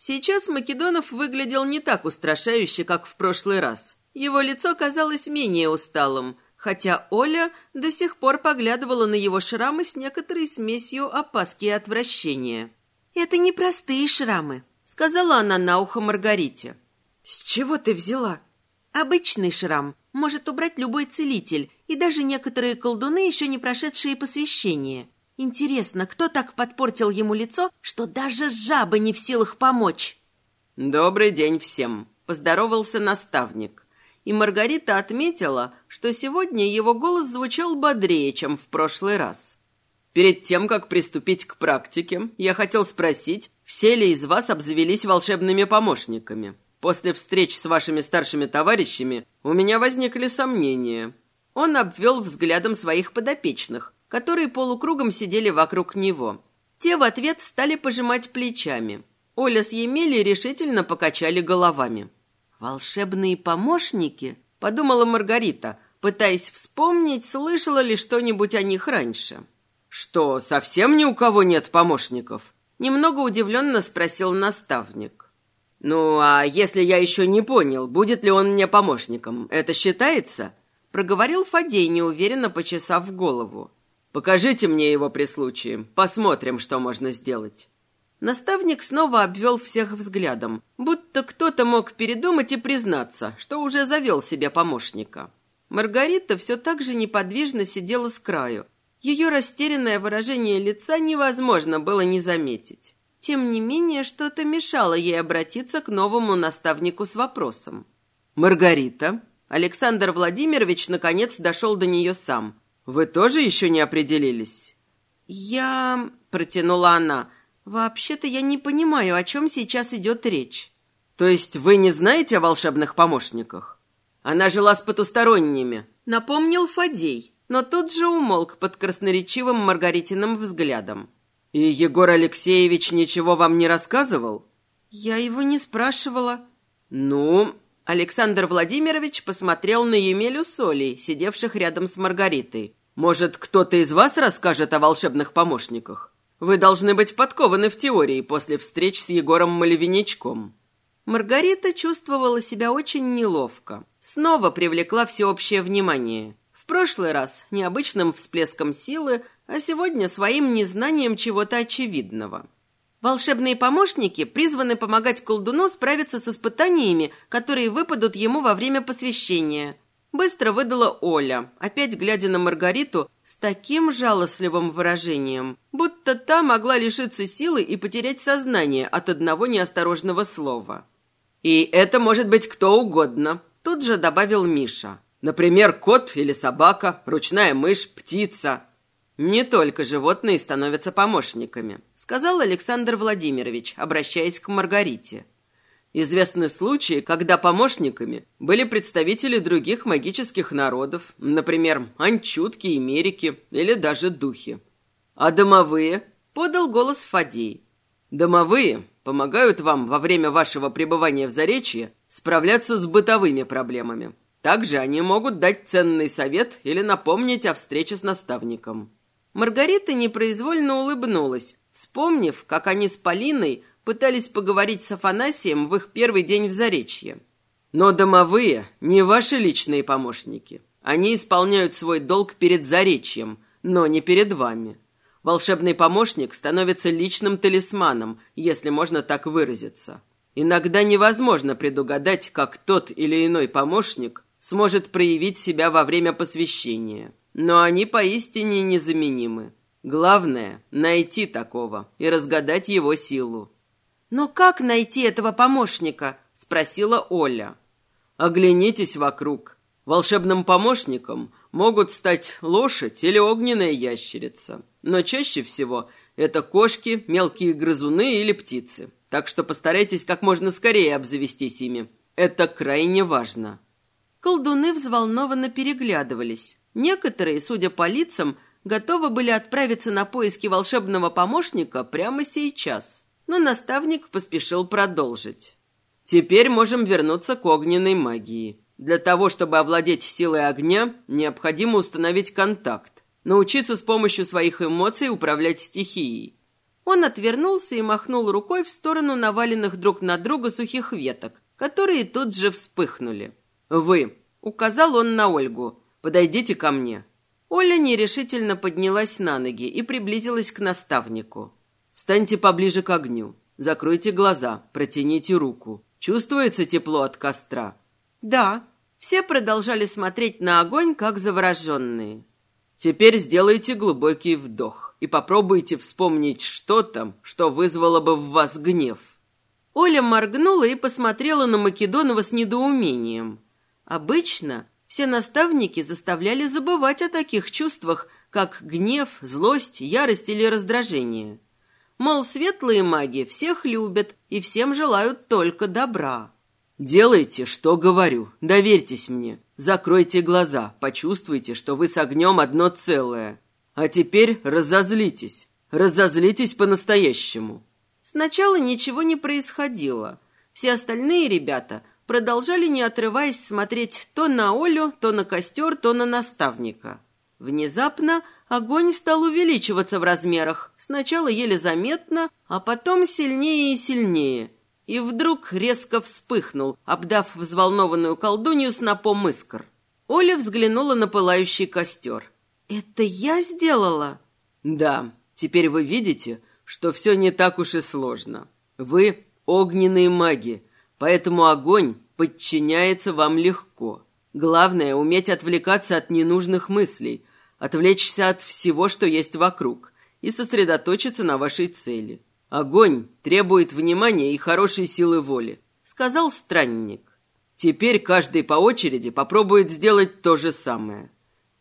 Сейчас Македонов выглядел не так устрашающе, как в прошлый раз. Его лицо казалось менее усталым, хотя Оля до сих пор поглядывала на его шрамы с некоторой смесью опаски и отвращения. «Это не простые шрамы», — сказала она на ухо Маргарите. «С чего ты взяла?» «Обычный шрам может убрать любой целитель, и даже некоторые колдуны, еще не прошедшие посвящение. Интересно, кто так подпортил ему лицо, что даже жаба не в силах помочь?» «Добрый день всем», — поздоровался наставник. И Маргарита отметила, что сегодня его голос звучал бодрее, чем в прошлый раз. «Перед тем, как приступить к практике, я хотел спросить, все ли из вас обзавелись волшебными помощниками? После встреч с вашими старшими товарищами у меня возникли сомнения». Он обвел взглядом своих подопечных, которые полукругом сидели вокруг него. Те в ответ стали пожимать плечами. Оля с Емелей решительно покачали головами. «Волшебные помощники?» – подумала Маргарита, пытаясь вспомнить, слышала ли что-нибудь о них раньше. «Что, совсем ни у кого нет помощников?» – немного удивленно спросил наставник. «Ну, а если я еще не понял, будет ли он мне помощником, это считается?» – проговорил Фадей, неуверенно почесав голову. «Покажите мне его при случае, посмотрим, что можно сделать». Наставник снова обвел всех взглядом, будто кто-то мог передумать и признаться, что уже завел себе помощника. Маргарита все так же неподвижно сидела с краю. Ее растерянное выражение лица невозможно было не заметить. Тем не менее, что-то мешало ей обратиться к новому наставнику с вопросом. «Маргарита?» Александр Владимирович наконец дошел до нее сам. «Вы тоже еще не определились?» «Я...» — протянула она — «Вообще-то я не понимаю, о чем сейчас идет речь». «То есть вы не знаете о волшебных помощниках?» «Она жила с потусторонними», — напомнил Фадей, но тут же умолк под красноречивым Маргаритиным взглядом. «И Егор Алексеевич ничего вам не рассказывал?» «Я его не спрашивала». «Ну...» Александр Владимирович посмотрел на Емелю Солей, сидевших рядом с Маргаритой. «Может, кто-то из вас расскажет о волшебных помощниках?» Вы должны быть подкованы в теории после встреч с Егором Малевиничком». Маргарита чувствовала себя очень неловко. Снова привлекла всеобщее внимание. В прошлый раз необычным всплеском силы, а сегодня своим незнанием чего-то очевидного. Волшебные помощники призваны помогать колдуну справиться с испытаниями, которые выпадут ему во время посвящения – Быстро выдала Оля, опять глядя на Маргариту с таким жалостливым выражением, будто та могла лишиться силы и потерять сознание от одного неосторожного слова. «И это может быть кто угодно», – тут же добавил Миша. «Например, кот или собака, ручная мышь, птица». «Не только животные становятся помощниками», – сказал Александр Владимирович, обращаясь к Маргарите. Известны случаи, когда помощниками были представители других магических народов, например, анчутки и мерики или даже духи. А домовые подал голос Фадей. Домовые помогают вам во время вашего пребывания в Заречье справляться с бытовыми проблемами. Также они могут дать ценный совет или напомнить о встрече с наставником. Маргарита непроизвольно улыбнулась, вспомнив, как они с Полиной пытались поговорить с Афанасием в их первый день в Заречье. Но домовые не ваши личные помощники. Они исполняют свой долг перед Заречьем, но не перед вами. Волшебный помощник становится личным талисманом, если можно так выразиться. Иногда невозможно предугадать, как тот или иной помощник сможет проявить себя во время посвящения. Но они поистине незаменимы. Главное – найти такого и разгадать его силу. «Но как найти этого помощника?» – спросила Оля. «Оглянитесь вокруг. Волшебным помощником могут стать лошадь или огненная ящерица. Но чаще всего это кошки, мелкие грызуны или птицы. Так что постарайтесь как можно скорее обзавестись ими. Это крайне важно». Колдуны взволнованно переглядывались. Некоторые, судя по лицам, готовы были отправиться на поиски волшебного помощника прямо сейчас – но наставник поспешил продолжить. «Теперь можем вернуться к огненной магии. Для того, чтобы овладеть силой огня, необходимо установить контакт, научиться с помощью своих эмоций управлять стихией». Он отвернулся и махнул рукой в сторону наваленных друг на друга сухих веток, которые тут же вспыхнули. «Вы», — указал он на Ольгу, — «подойдите ко мне». Оля нерешительно поднялась на ноги и приблизилась к наставнику. Встаньте поближе к огню. Закройте глаза, протяните руку. Чувствуется тепло от костра? Да. Все продолжали смотреть на огонь, как завороженные. Теперь сделайте глубокий вдох и попробуйте вспомнить что-то, что вызвало бы в вас гнев. Оля моргнула и посмотрела на Македонова с недоумением. Обычно все наставники заставляли забывать о таких чувствах, как гнев, злость, ярость или раздражение. Мол, светлые маги всех любят и всем желают только добра. «Делайте, что говорю, доверьтесь мне. Закройте глаза, почувствуйте, что вы с огнем одно целое. А теперь разозлитесь, разозлитесь по-настоящему». Сначала ничего не происходило. Все остальные ребята продолжали, не отрываясь, смотреть то на Олю, то на костер, то на наставника. Внезапно огонь стал увеличиваться в размерах, сначала еле заметно, а потом сильнее и сильнее. И вдруг резко вспыхнул, обдав взволнованную колдунью снопом искр. Оля взглянула на пылающий костер. «Это я сделала?» «Да, теперь вы видите, что все не так уж и сложно. Вы огненные маги, поэтому огонь подчиняется вам легко. Главное – уметь отвлекаться от ненужных мыслей, отвлечься от всего, что есть вокруг, и сосредоточиться на вашей цели. Огонь требует внимания и хорошей силы воли, сказал странник. Теперь каждый по очереди попробует сделать то же самое.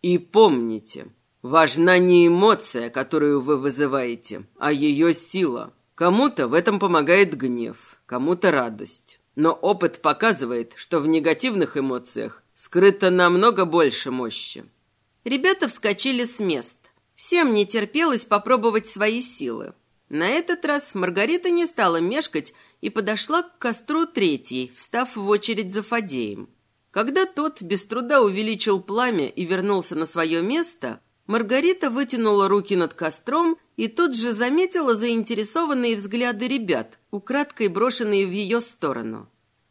И помните, Важна не эмоция, которую вы вызываете, а ее сила. Кому-то в этом помогает гнев, кому-то радость. Но опыт показывает, что в негативных эмоциях скрыто намного больше мощи. Ребята вскочили с мест. Всем не терпелось попробовать свои силы. На этот раз Маргарита не стала мешкать и подошла к костру третьей, встав в очередь за Фадеем. Когда тот без труда увеличил пламя и вернулся на свое место, Маргарита вытянула руки над костром и тут же заметила заинтересованные взгляды ребят, украдкой брошенные в ее сторону.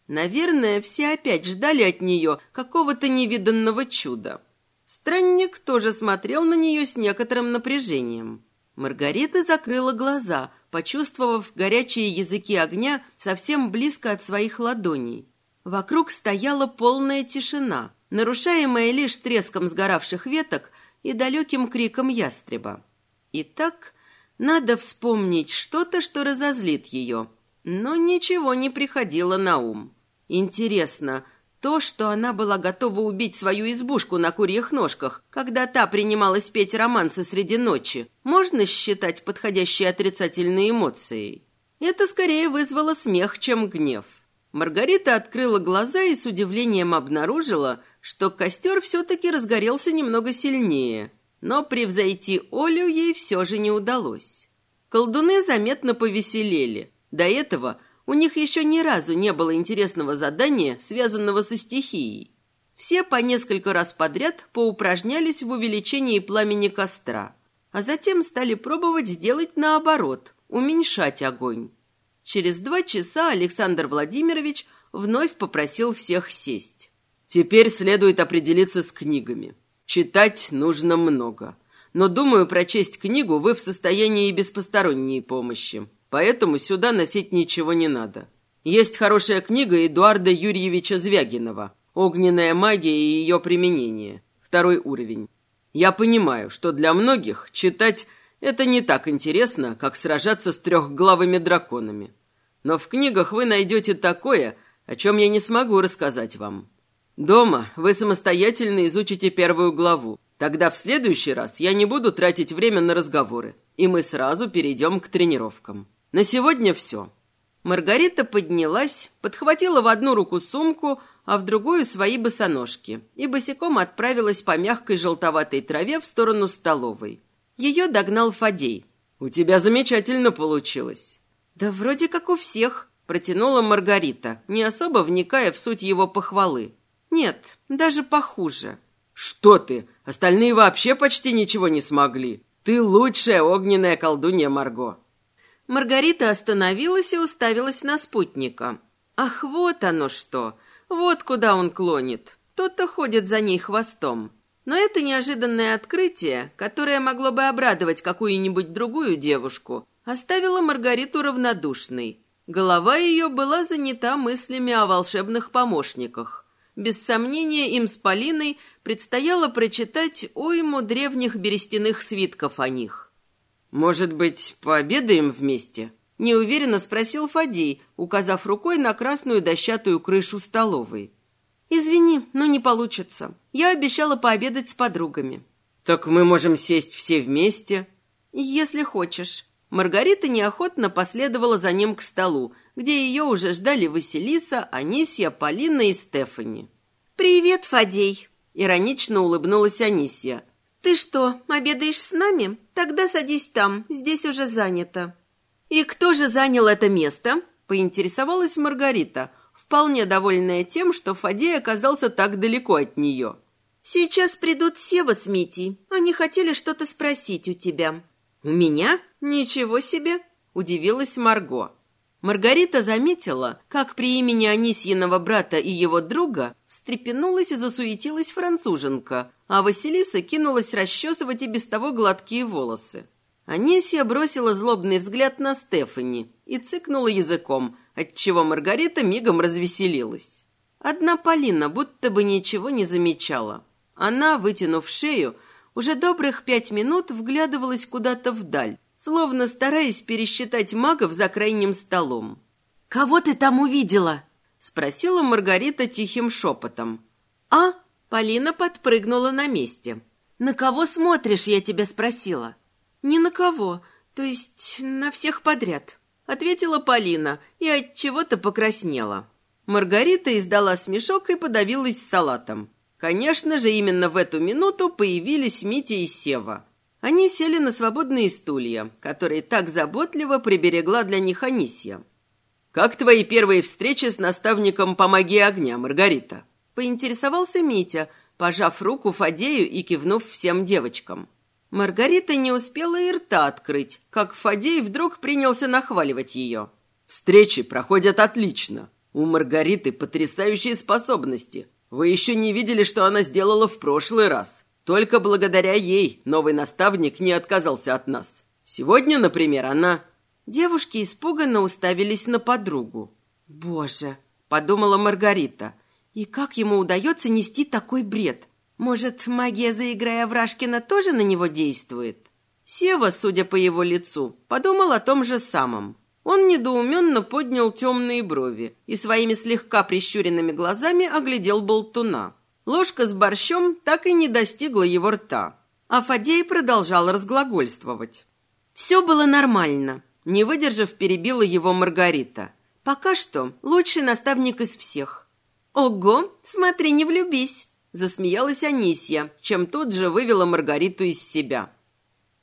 Наверное, все опять ждали от нее какого-то невиданного чуда. Странник тоже смотрел на нее с некоторым напряжением. Маргарита закрыла глаза, почувствовав горячие языки огня совсем близко от своих ладоней. Вокруг стояла полная тишина, нарушаемая лишь треском сгоравших веток и далеким криком ястреба. Итак, надо вспомнить что-то, что разозлит ее, но ничего не приходило на ум. Интересно, то, что она была готова убить свою избушку на курьих ножках, когда та принималась петь романсы среди ночи, можно считать подходящей отрицательной эмоцией? Это скорее вызвало смех, чем гнев. Маргарита открыла глаза и с удивлением обнаружила, что костер все-таки разгорелся немного сильнее, но превзойти Олю ей все же не удалось. Колдуны заметно повеселели. До этого у них еще ни разу не было интересного задания, связанного со стихией. Все по несколько раз подряд поупражнялись в увеличении пламени костра, а затем стали пробовать сделать наоборот, уменьшать огонь. Через два часа Александр Владимирович вновь попросил всех сесть. Теперь следует определиться с книгами. Читать нужно много. Но, думаю, прочесть книгу вы в состоянии без посторонней помощи. Поэтому сюда носить ничего не надо. Есть хорошая книга Эдуарда Юрьевича Звягинова «Огненная магия и ее применение». Второй уровень. Я понимаю, что для многих читать это не так интересно, как сражаться с трехглавыми драконами. Но в книгах вы найдете такое, о чем я не смогу рассказать вам. Дома вы самостоятельно изучите первую главу. Тогда в следующий раз я не буду тратить время на разговоры, и мы сразу перейдем к тренировкам. На сегодня все». Маргарита поднялась, подхватила в одну руку сумку, а в другую свои босоножки, и босиком отправилась по мягкой желтоватой траве в сторону столовой. Ее догнал Фадей. «У тебя замечательно получилось». «Да вроде как у всех», — протянула Маргарита, не особо вникая в суть его похвалы. Нет, даже похуже. Что ты? Остальные вообще почти ничего не смогли. Ты лучшая огненная колдунья, Марго. Маргарита остановилась и уставилась на спутника. Ах, вот оно что. Вот куда он клонит. Тот-то ходит за ней хвостом. Но это неожиданное открытие, которое могло бы обрадовать какую-нибудь другую девушку, оставило Маргариту равнодушной. Голова ее была занята мыслями о волшебных помощниках. Без сомнения, им с Полиной предстояло прочитать уйму древних берестяных свитков о них. «Может быть, пообедаем вместе?» Неуверенно спросил Фадей, указав рукой на красную дощатую крышу столовой. «Извини, но не получится. Я обещала пообедать с подругами». «Так мы можем сесть все вместе?» «Если хочешь». Маргарита неохотно последовала за ним к столу, где ее уже ждали Василиса, Анисья, Полина и Стефани. «Привет, Фадей!» — иронично улыбнулась Анисья. «Ты что, обедаешь с нами? Тогда садись там, здесь уже занято». «И кто же занял это место?» — поинтересовалась Маргарита, вполне довольная тем, что Фадей оказался так далеко от нее. «Сейчас придут Сева с Митей. Они хотели что-то спросить у тебя». «У меня? Ничего себе!» — удивилась Марго. Маргарита заметила, как при имени Анисьиного брата и его друга встрепенулась и засуетилась француженка, а Василиса кинулась расчесывать и без того гладкие волосы. Анисия бросила злобный взгляд на Стефани и цыкнула языком, отчего Маргарита мигом развеселилась. Одна Полина будто бы ничего не замечала. Она, вытянув шею, уже добрых пять минут вглядывалась куда-то вдаль, словно стараясь пересчитать магов за крайним столом. «Кого ты там увидела?» — спросила Маргарита тихим шепотом. «А?» Полина подпрыгнула на месте. «На кого смотришь, я тебя спросила?» «Ни на кого, то есть на всех подряд», — ответила Полина и от чего-то покраснела. Маргарита издала смешок и подавилась салатом. Конечно же, именно в эту минуту появились Митя и Сева. Они сели на свободные стулья, которые так заботливо приберегла для них Анисья. «Как твои первые встречи с наставником по магии огня, Маргарита?» Поинтересовался Митя, пожав руку Фадею и кивнув всем девочкам. Маргарита не успела и рта открыть, как Фадей вдруг принялся нахваливать ее. «Встречи проходят отлично. У Маргариты потрясающие способности. Вы еще не видели, что она сделала в прошлый раз. Только благодаря ей новый наставник не отказался от нас. Сегодня, например, она...» Девушки испуганно уставились на подругу. «Боже!» — подумала Маргарита — и как ему удается нести такой бред? Может, магия заиграя Врашкина тоже на него действует? Сева, судя по его лицу, подумал о том же самом. Он недоуменно поднял темные брови и своими слегка прищуренными глазами оглядел болтуна. Ложка с борщом так и не достигла его рта. А Фадей продолжал разглагольствовать. Все было нормально. Не выдержав, перебила его Маргарита. Пока что лучший наставник из всех. «Ого, смотри, не влюбись!» – засмеялась Анисья, чем тут же вывела Маргариту из себя.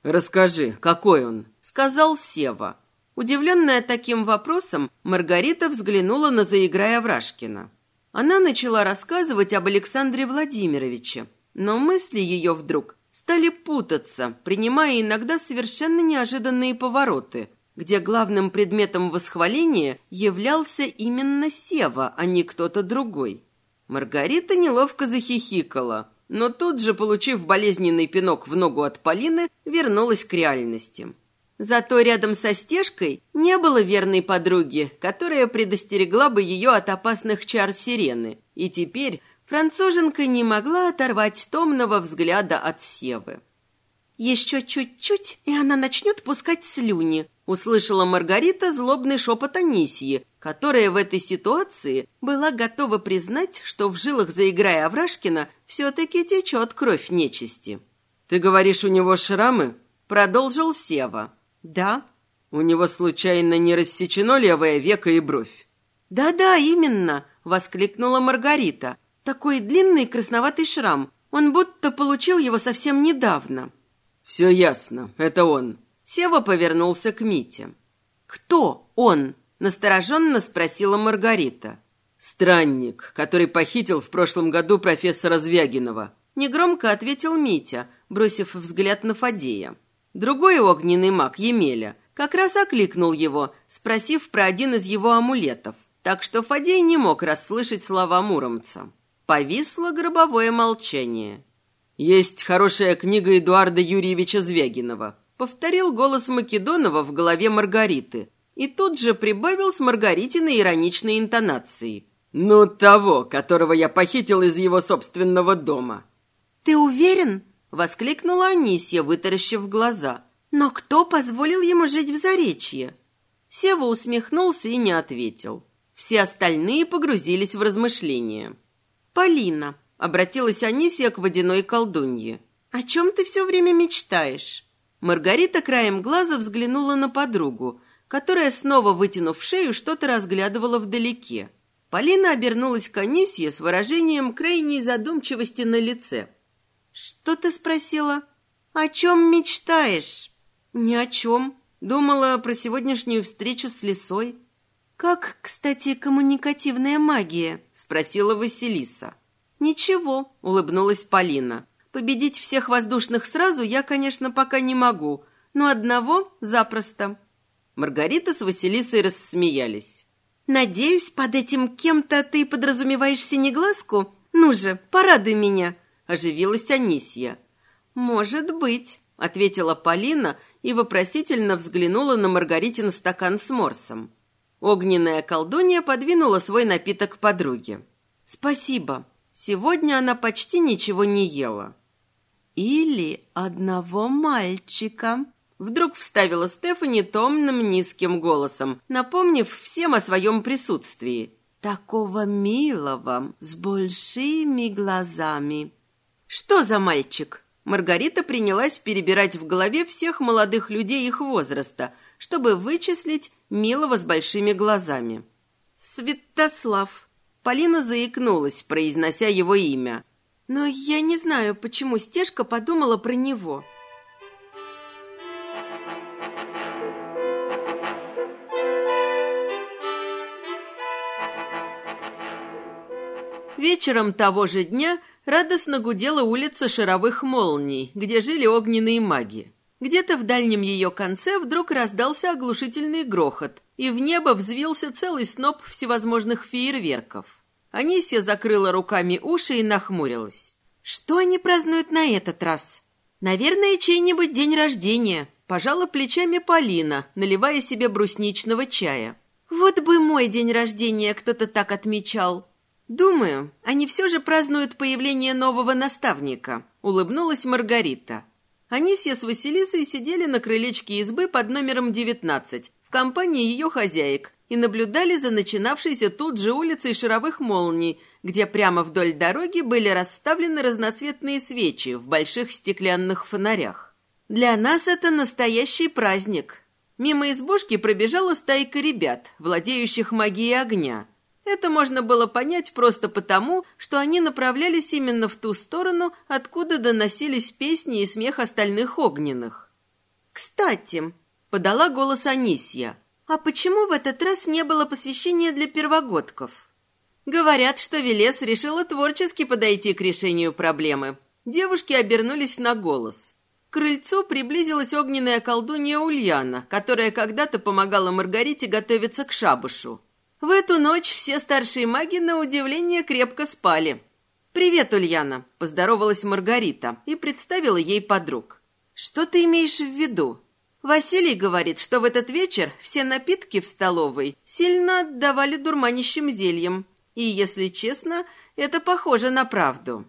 «Расскажи, какой он?» – сказал Сева. Удивленная таким вопросом, Маргарита взглянула на заиграя Врашкина. Она начала рассказывать об Александре Владимировиче, но мысли ее вдруг стали путаться, принимая иногда совершенно неожиданные повороты, где главным предметом восхваления являлся именно Сева, а не кто-то другой. Маргарита неловко захихикала, но тут же, получив болезненный пинок в ногу от Полины, вернулась к реальности. Зато рядом со стежкой не было верной подруги, которая предостерегла бы ее от опасных чар сирены, и теперь француженка не могла оторвать томного взгляда от Севы. «Еще чуть-чуть, и она начнет пускать слюни», услышала Маргарита злобный шепот Анисии, которая в этой ситуации была готова признать, что в жилах заиграя Аврашкина все-таки течет кровь нечисти. «Ты говоришь, у него шрамы?» Продолжил Сева. «Да». «У него случайно не рассечено левое веко и бровь?» «Да-да, именно!» — воскликнула Маргарита. «Такой длинный красноватый шрам. Он будто получил его совсем недавно». «Все ясно, это он». Сева повернулся к Мите. «Кто он?» – настороженно спросила Маргарита. «Странник, который похитил в прошлом году профессора Звягинова», – негромко ответил Митя, бросив взгляд на Фадея. Другой огненный маг, Емеля, как раз окликнул его, спросив про один из его амулетов, так что Фадей не мог расслышать слова муромца. Повисло гробовое молчание. «Есть хорошая книга Эдуарда Юрьевича Звягинова», — повторил голос Македонова в голове Маргариты и тут же прибавил с Маргаритиной ироничной интонацией. «Ну, того, которого я похитил из его собственного дома». «Ты уверен?» — воскликнула Анисья, вытаращив глаза. «Но кто позволил ему жить в Заречье?» Сева усмехнулся и не ответил. Все остальные погрузились в размышления. «Полина», — обратилась Анисия к водяной колдунье, — «о чем ты все время мечтаешь?» Маргарита краем глаза взглянула на подругу, которая, снова вытянув шею, что-то разглядывала вдалеке. Полина обернулась к Анисье с выражением крайней задумчивости на лице. «Что ты спросила? О чем мечтаешь?» «Ни о чем. Думала про сегодняшнюю встречу с лисой». «Как, кстати, коммуникативная магия?» — спросила Василиса. «Ничего», — улыбнулась Полина. «Победить всех воздушных сразу я, конечно, пока не могу, но одного запросто». Маргарита с Василисой рассмеялись. «Надеюсь, под этим кем-то ты подразумеваешь синеглазку? Ну же, порадуй меня!» – оживилась Анисья. «Может быть», – ответила Полина и вопросительно взглянула на Маргаритин стакан с морсом. Огненная колдунья подвинула свой напиток подруге. «Спасибо. Сегодня она почти ничего не ела». «Или одного мальчика», Вдруг вставила Стефани томным низким голосом, напомнив всем о своем присутствии. «Такого милого, с большими глазами». «Что за мальчик?» Маргарита принялась перебирать в голове всех молодых людей их возраста, чтобы вычислить милого с большими глазами. «Святослав». Полина заикнулась, произнося его имя. «Но я не знаю, почему Стежка подумала про него». Вечером того же дня радостно гудела улица шаровых молний, где жили огненные маги. Где-то в дальнем ее конце вдруг раздался оглушительный грохот, и в небо взвился целый сноп всевозможных фейерверков. Анисия закрыла руками уши и нахмурилась. «Что они празднуют на этот раз?» «Наверное, чей-нибудь день рождения», – пожала плечами Полина, наливая себе брусничного чая. «Вот бы мой день рождения кто-то так отмечал», «Думаю, они все же празднуют появление нового наставника», — улыбнулась Маргарита. Анисья с Василисой сидели на крылечке избы под номером 19 в компании ее хозяек и наблюдали за начинавшейся тут же улицей шаровых молний, где прямо вдоль дороги были расставлены разноцветные свечи в больших стеклянных фонарях. «Для нас это настоящий праздник», Мимо избушки пробежала стайка ребят, владеющих магией огня. Это можно было понять просто потому, что они направлялись именно в ту сторону, откуда доносились песни и смех остальных огненных. «Кстати», — подала голос Анисья, «а почему в этот раз не было посвящения для первогодков?» Говорят, что Велес решила творчески подойти к решению проблемы. Девушки обернулись на голос. К крыльцу приблизилась огненная колдунья Ульяна, которая когда-то помогала Маргарите готовиться к шабушу. В эту ночь все старшие маги, на удивление, крепко спали. «Привет, Ульяна!» – поздоровалась Маргарита и представила ей подруг. «Что ты имеешь в виду?» Василий говорит, что в этот вечер все напитки в столовой сильно отдавали дурманящим зельям. И, если честно, это похоже на правду.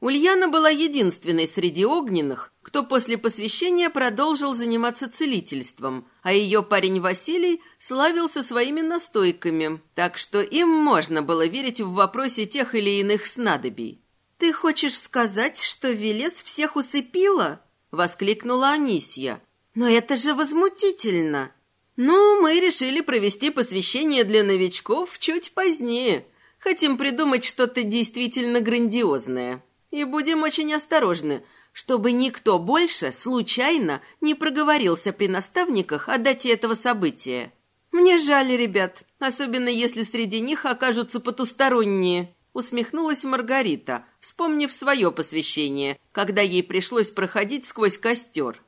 Ульяна была единственной среди огненных, кто после посвящения продолжил заниматься целительством, а ее парень Василий славился своими настойками, так что им можно было верить в вопросе тех или иных снадобий. «Ты хочешь сказать, что Велес всех усыпила?» — воскликнула Анисья. «Но это же возмутительно!» «Ну, мы решили провести посвящение для новичков чуть позднее. Хотим придумать что-то действительно грандиозное. И будем очень осторожны, чтобы никто больше случайно не проговорился при наставниках о дате этого события. Мне жаль, ребят, особенно если среди них окажутся потусторонние. Усмехнулась Маргарита, вспомнив свое посвящение, когда ей пришлось проходить сквозь костер.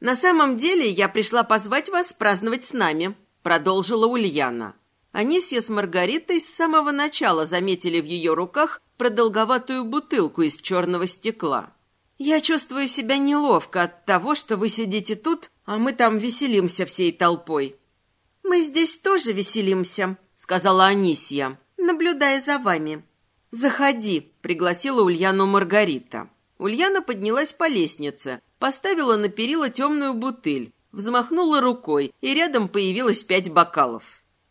«На самом деле я пришла позвать вас праздновать с нами», — продолжила Ульяна. Анисья с Маргаритой с самого начала заметили в ее руках продолговатую бутылку из черного стекла. Я чувствую себя неловко от того, что вы сидите тут, а мы там веселимся всей толпой. Мы здесь тоже веселимся, сказала Анисия, наблюдая за вами. Заходи, пригласила Ульяну Маргарита. Ульяна поднялась по лестнице, поставила на перила темную бутыль, взмахнула рукой, и рядом появилось пять бокалов.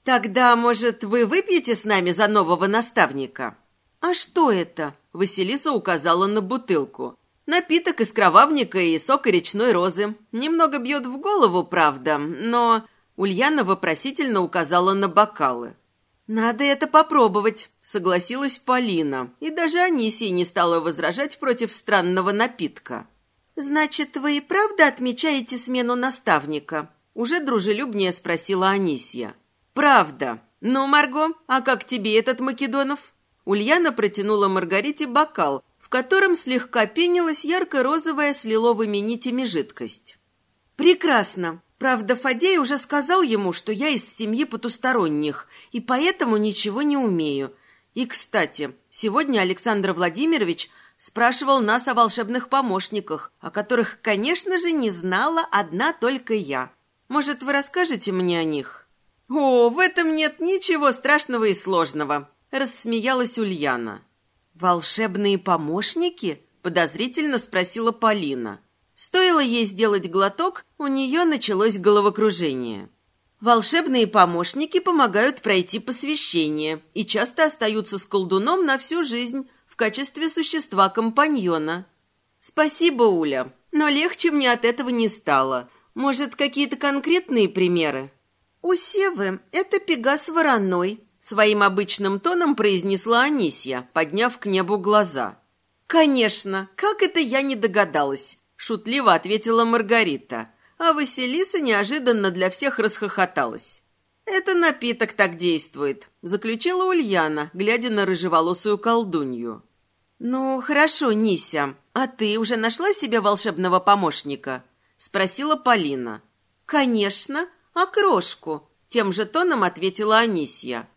«Тогда, может, вы выпьете с нами за нового наставника?» «А что это?» – Василиса указала на бутылку. «Напиток из кровавника и сока речной розы. Немного бьет в голову, правда, но...» Ульяна вопросительно указала на бокалы. «Надо это попробовать», — согласилась Полина, и даже Анисия не стала возражать против странного напитка. «Значит, вы и правда отмечаете смену наставника?» Уже дружелюбнее спросила Анисия. «Правда. Ну, Марго, а как тебе этот Македонов?» Ульяна протянула Маргарите бокал, в котором слегка пенилась ярко-розовая с лиловыми нитями жидкость. «Прекрасно. Правда, Фадей уже сказал ему, что я из семьи потусторонних, и поэтому ничего не умею. И, кстати, сегодня Александр Владимирович спрашивал нас о волшебных помощниках, о которых, конечно же, не знала одна только я. Может, вы расскажете мне о них?» «О, в этом нет ничего страшного и сложного», — рассмеялась Ульяна. «Волшебные помощники?» — подозрительно спросила Полина. Стоило ей сделать глоток, у нее началось головокружение. Волшебные помощники помогают пройти посвящение и часто остаются с колдуном на всю жизнь в качестве существа-компаньона. Спасибо, Уля, но легче мне от этого не стало. Может, какие-то конкретные примеры? У Севы это Пегас Вороной, своим обычным тоном произнесла Анисья, подняв к небу глаза. «Конечно, как это я не догадалась?» Шутливо ответила Маргарита, а Василиса неожиданно для всех расхохоталась. «Это напиток так действует», — заключила Ульяна, глядя на рыжеволосую колдунью. «Ну, хорошо, Нися, а ты уже нашла себе волшебного помощника?» — спросила Полина. «Конечно, а крошку?» — тем же тоном ответила Анисья.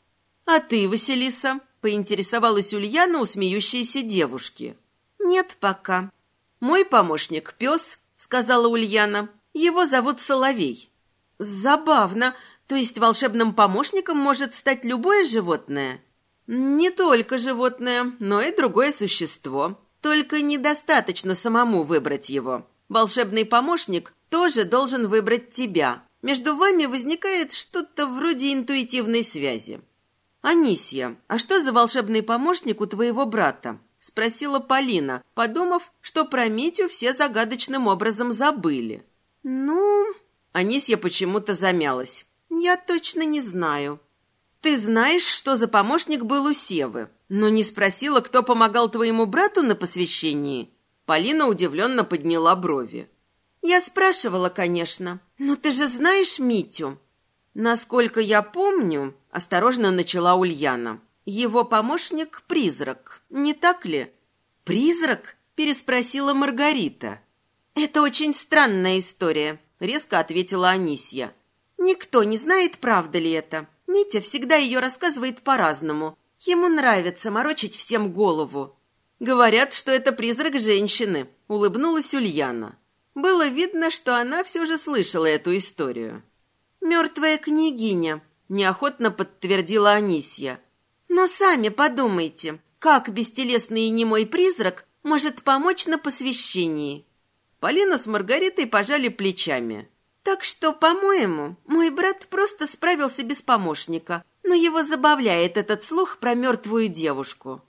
«А ты, Василиса?» — поинтересовалась Ульяна у смеющейся девушки. «Нет пока», «Мой помощник — пес», — сказала Ульяна. «Его зовут Соловей». «Забавно. То есть волшебным помощником может стать любое животное?» «Не только животное, но и другое существо. Только недостаточно самому выбрать его. Волшебный помощник тоже должен выбрать тебя. Между вами возникает что-то вроде интуитивной связи». «Анисья, а что за волшебный помощник у твоего брата?» — спросила Полина, подумав, что про Митю все загадочным образом забыли. «Ну...» Анисья почему-то замялась. «Я точно не знаю». «Ты знаешь, что за помощник был у Севы, но не спросила, кто помогал твоему брату на посвящении?» Полина удивленно подняла брови. «Я спрашивала, конечно, но ты же знаешь Митю?» «Насколько я помню», — осторожно начала Ульяна, его помощник — призрак, не так ли? «Призрак?» — переспросила Маргарита. «Это очень странная история», — резко ответила Анисья. «Никто не знает, правда ли это. Митя всегда ее рассказывает по-разному. Ему нравится морочить всем голову». «Говорят, что это призрак женщины», — улыбнулась Ульяна. Было видно, что она все же слышала эту историю. «Мертвая княгиня», — неохотно подтвердила Анисья. Но сами подумайте, как бестелесный и немой призрак может помочь на посвящении?» Полина с Маргаритой пожали плечами. «Так что, по-моему, мой брат просто справился без помощника, но его забавляет этот слух про мертвую девушку».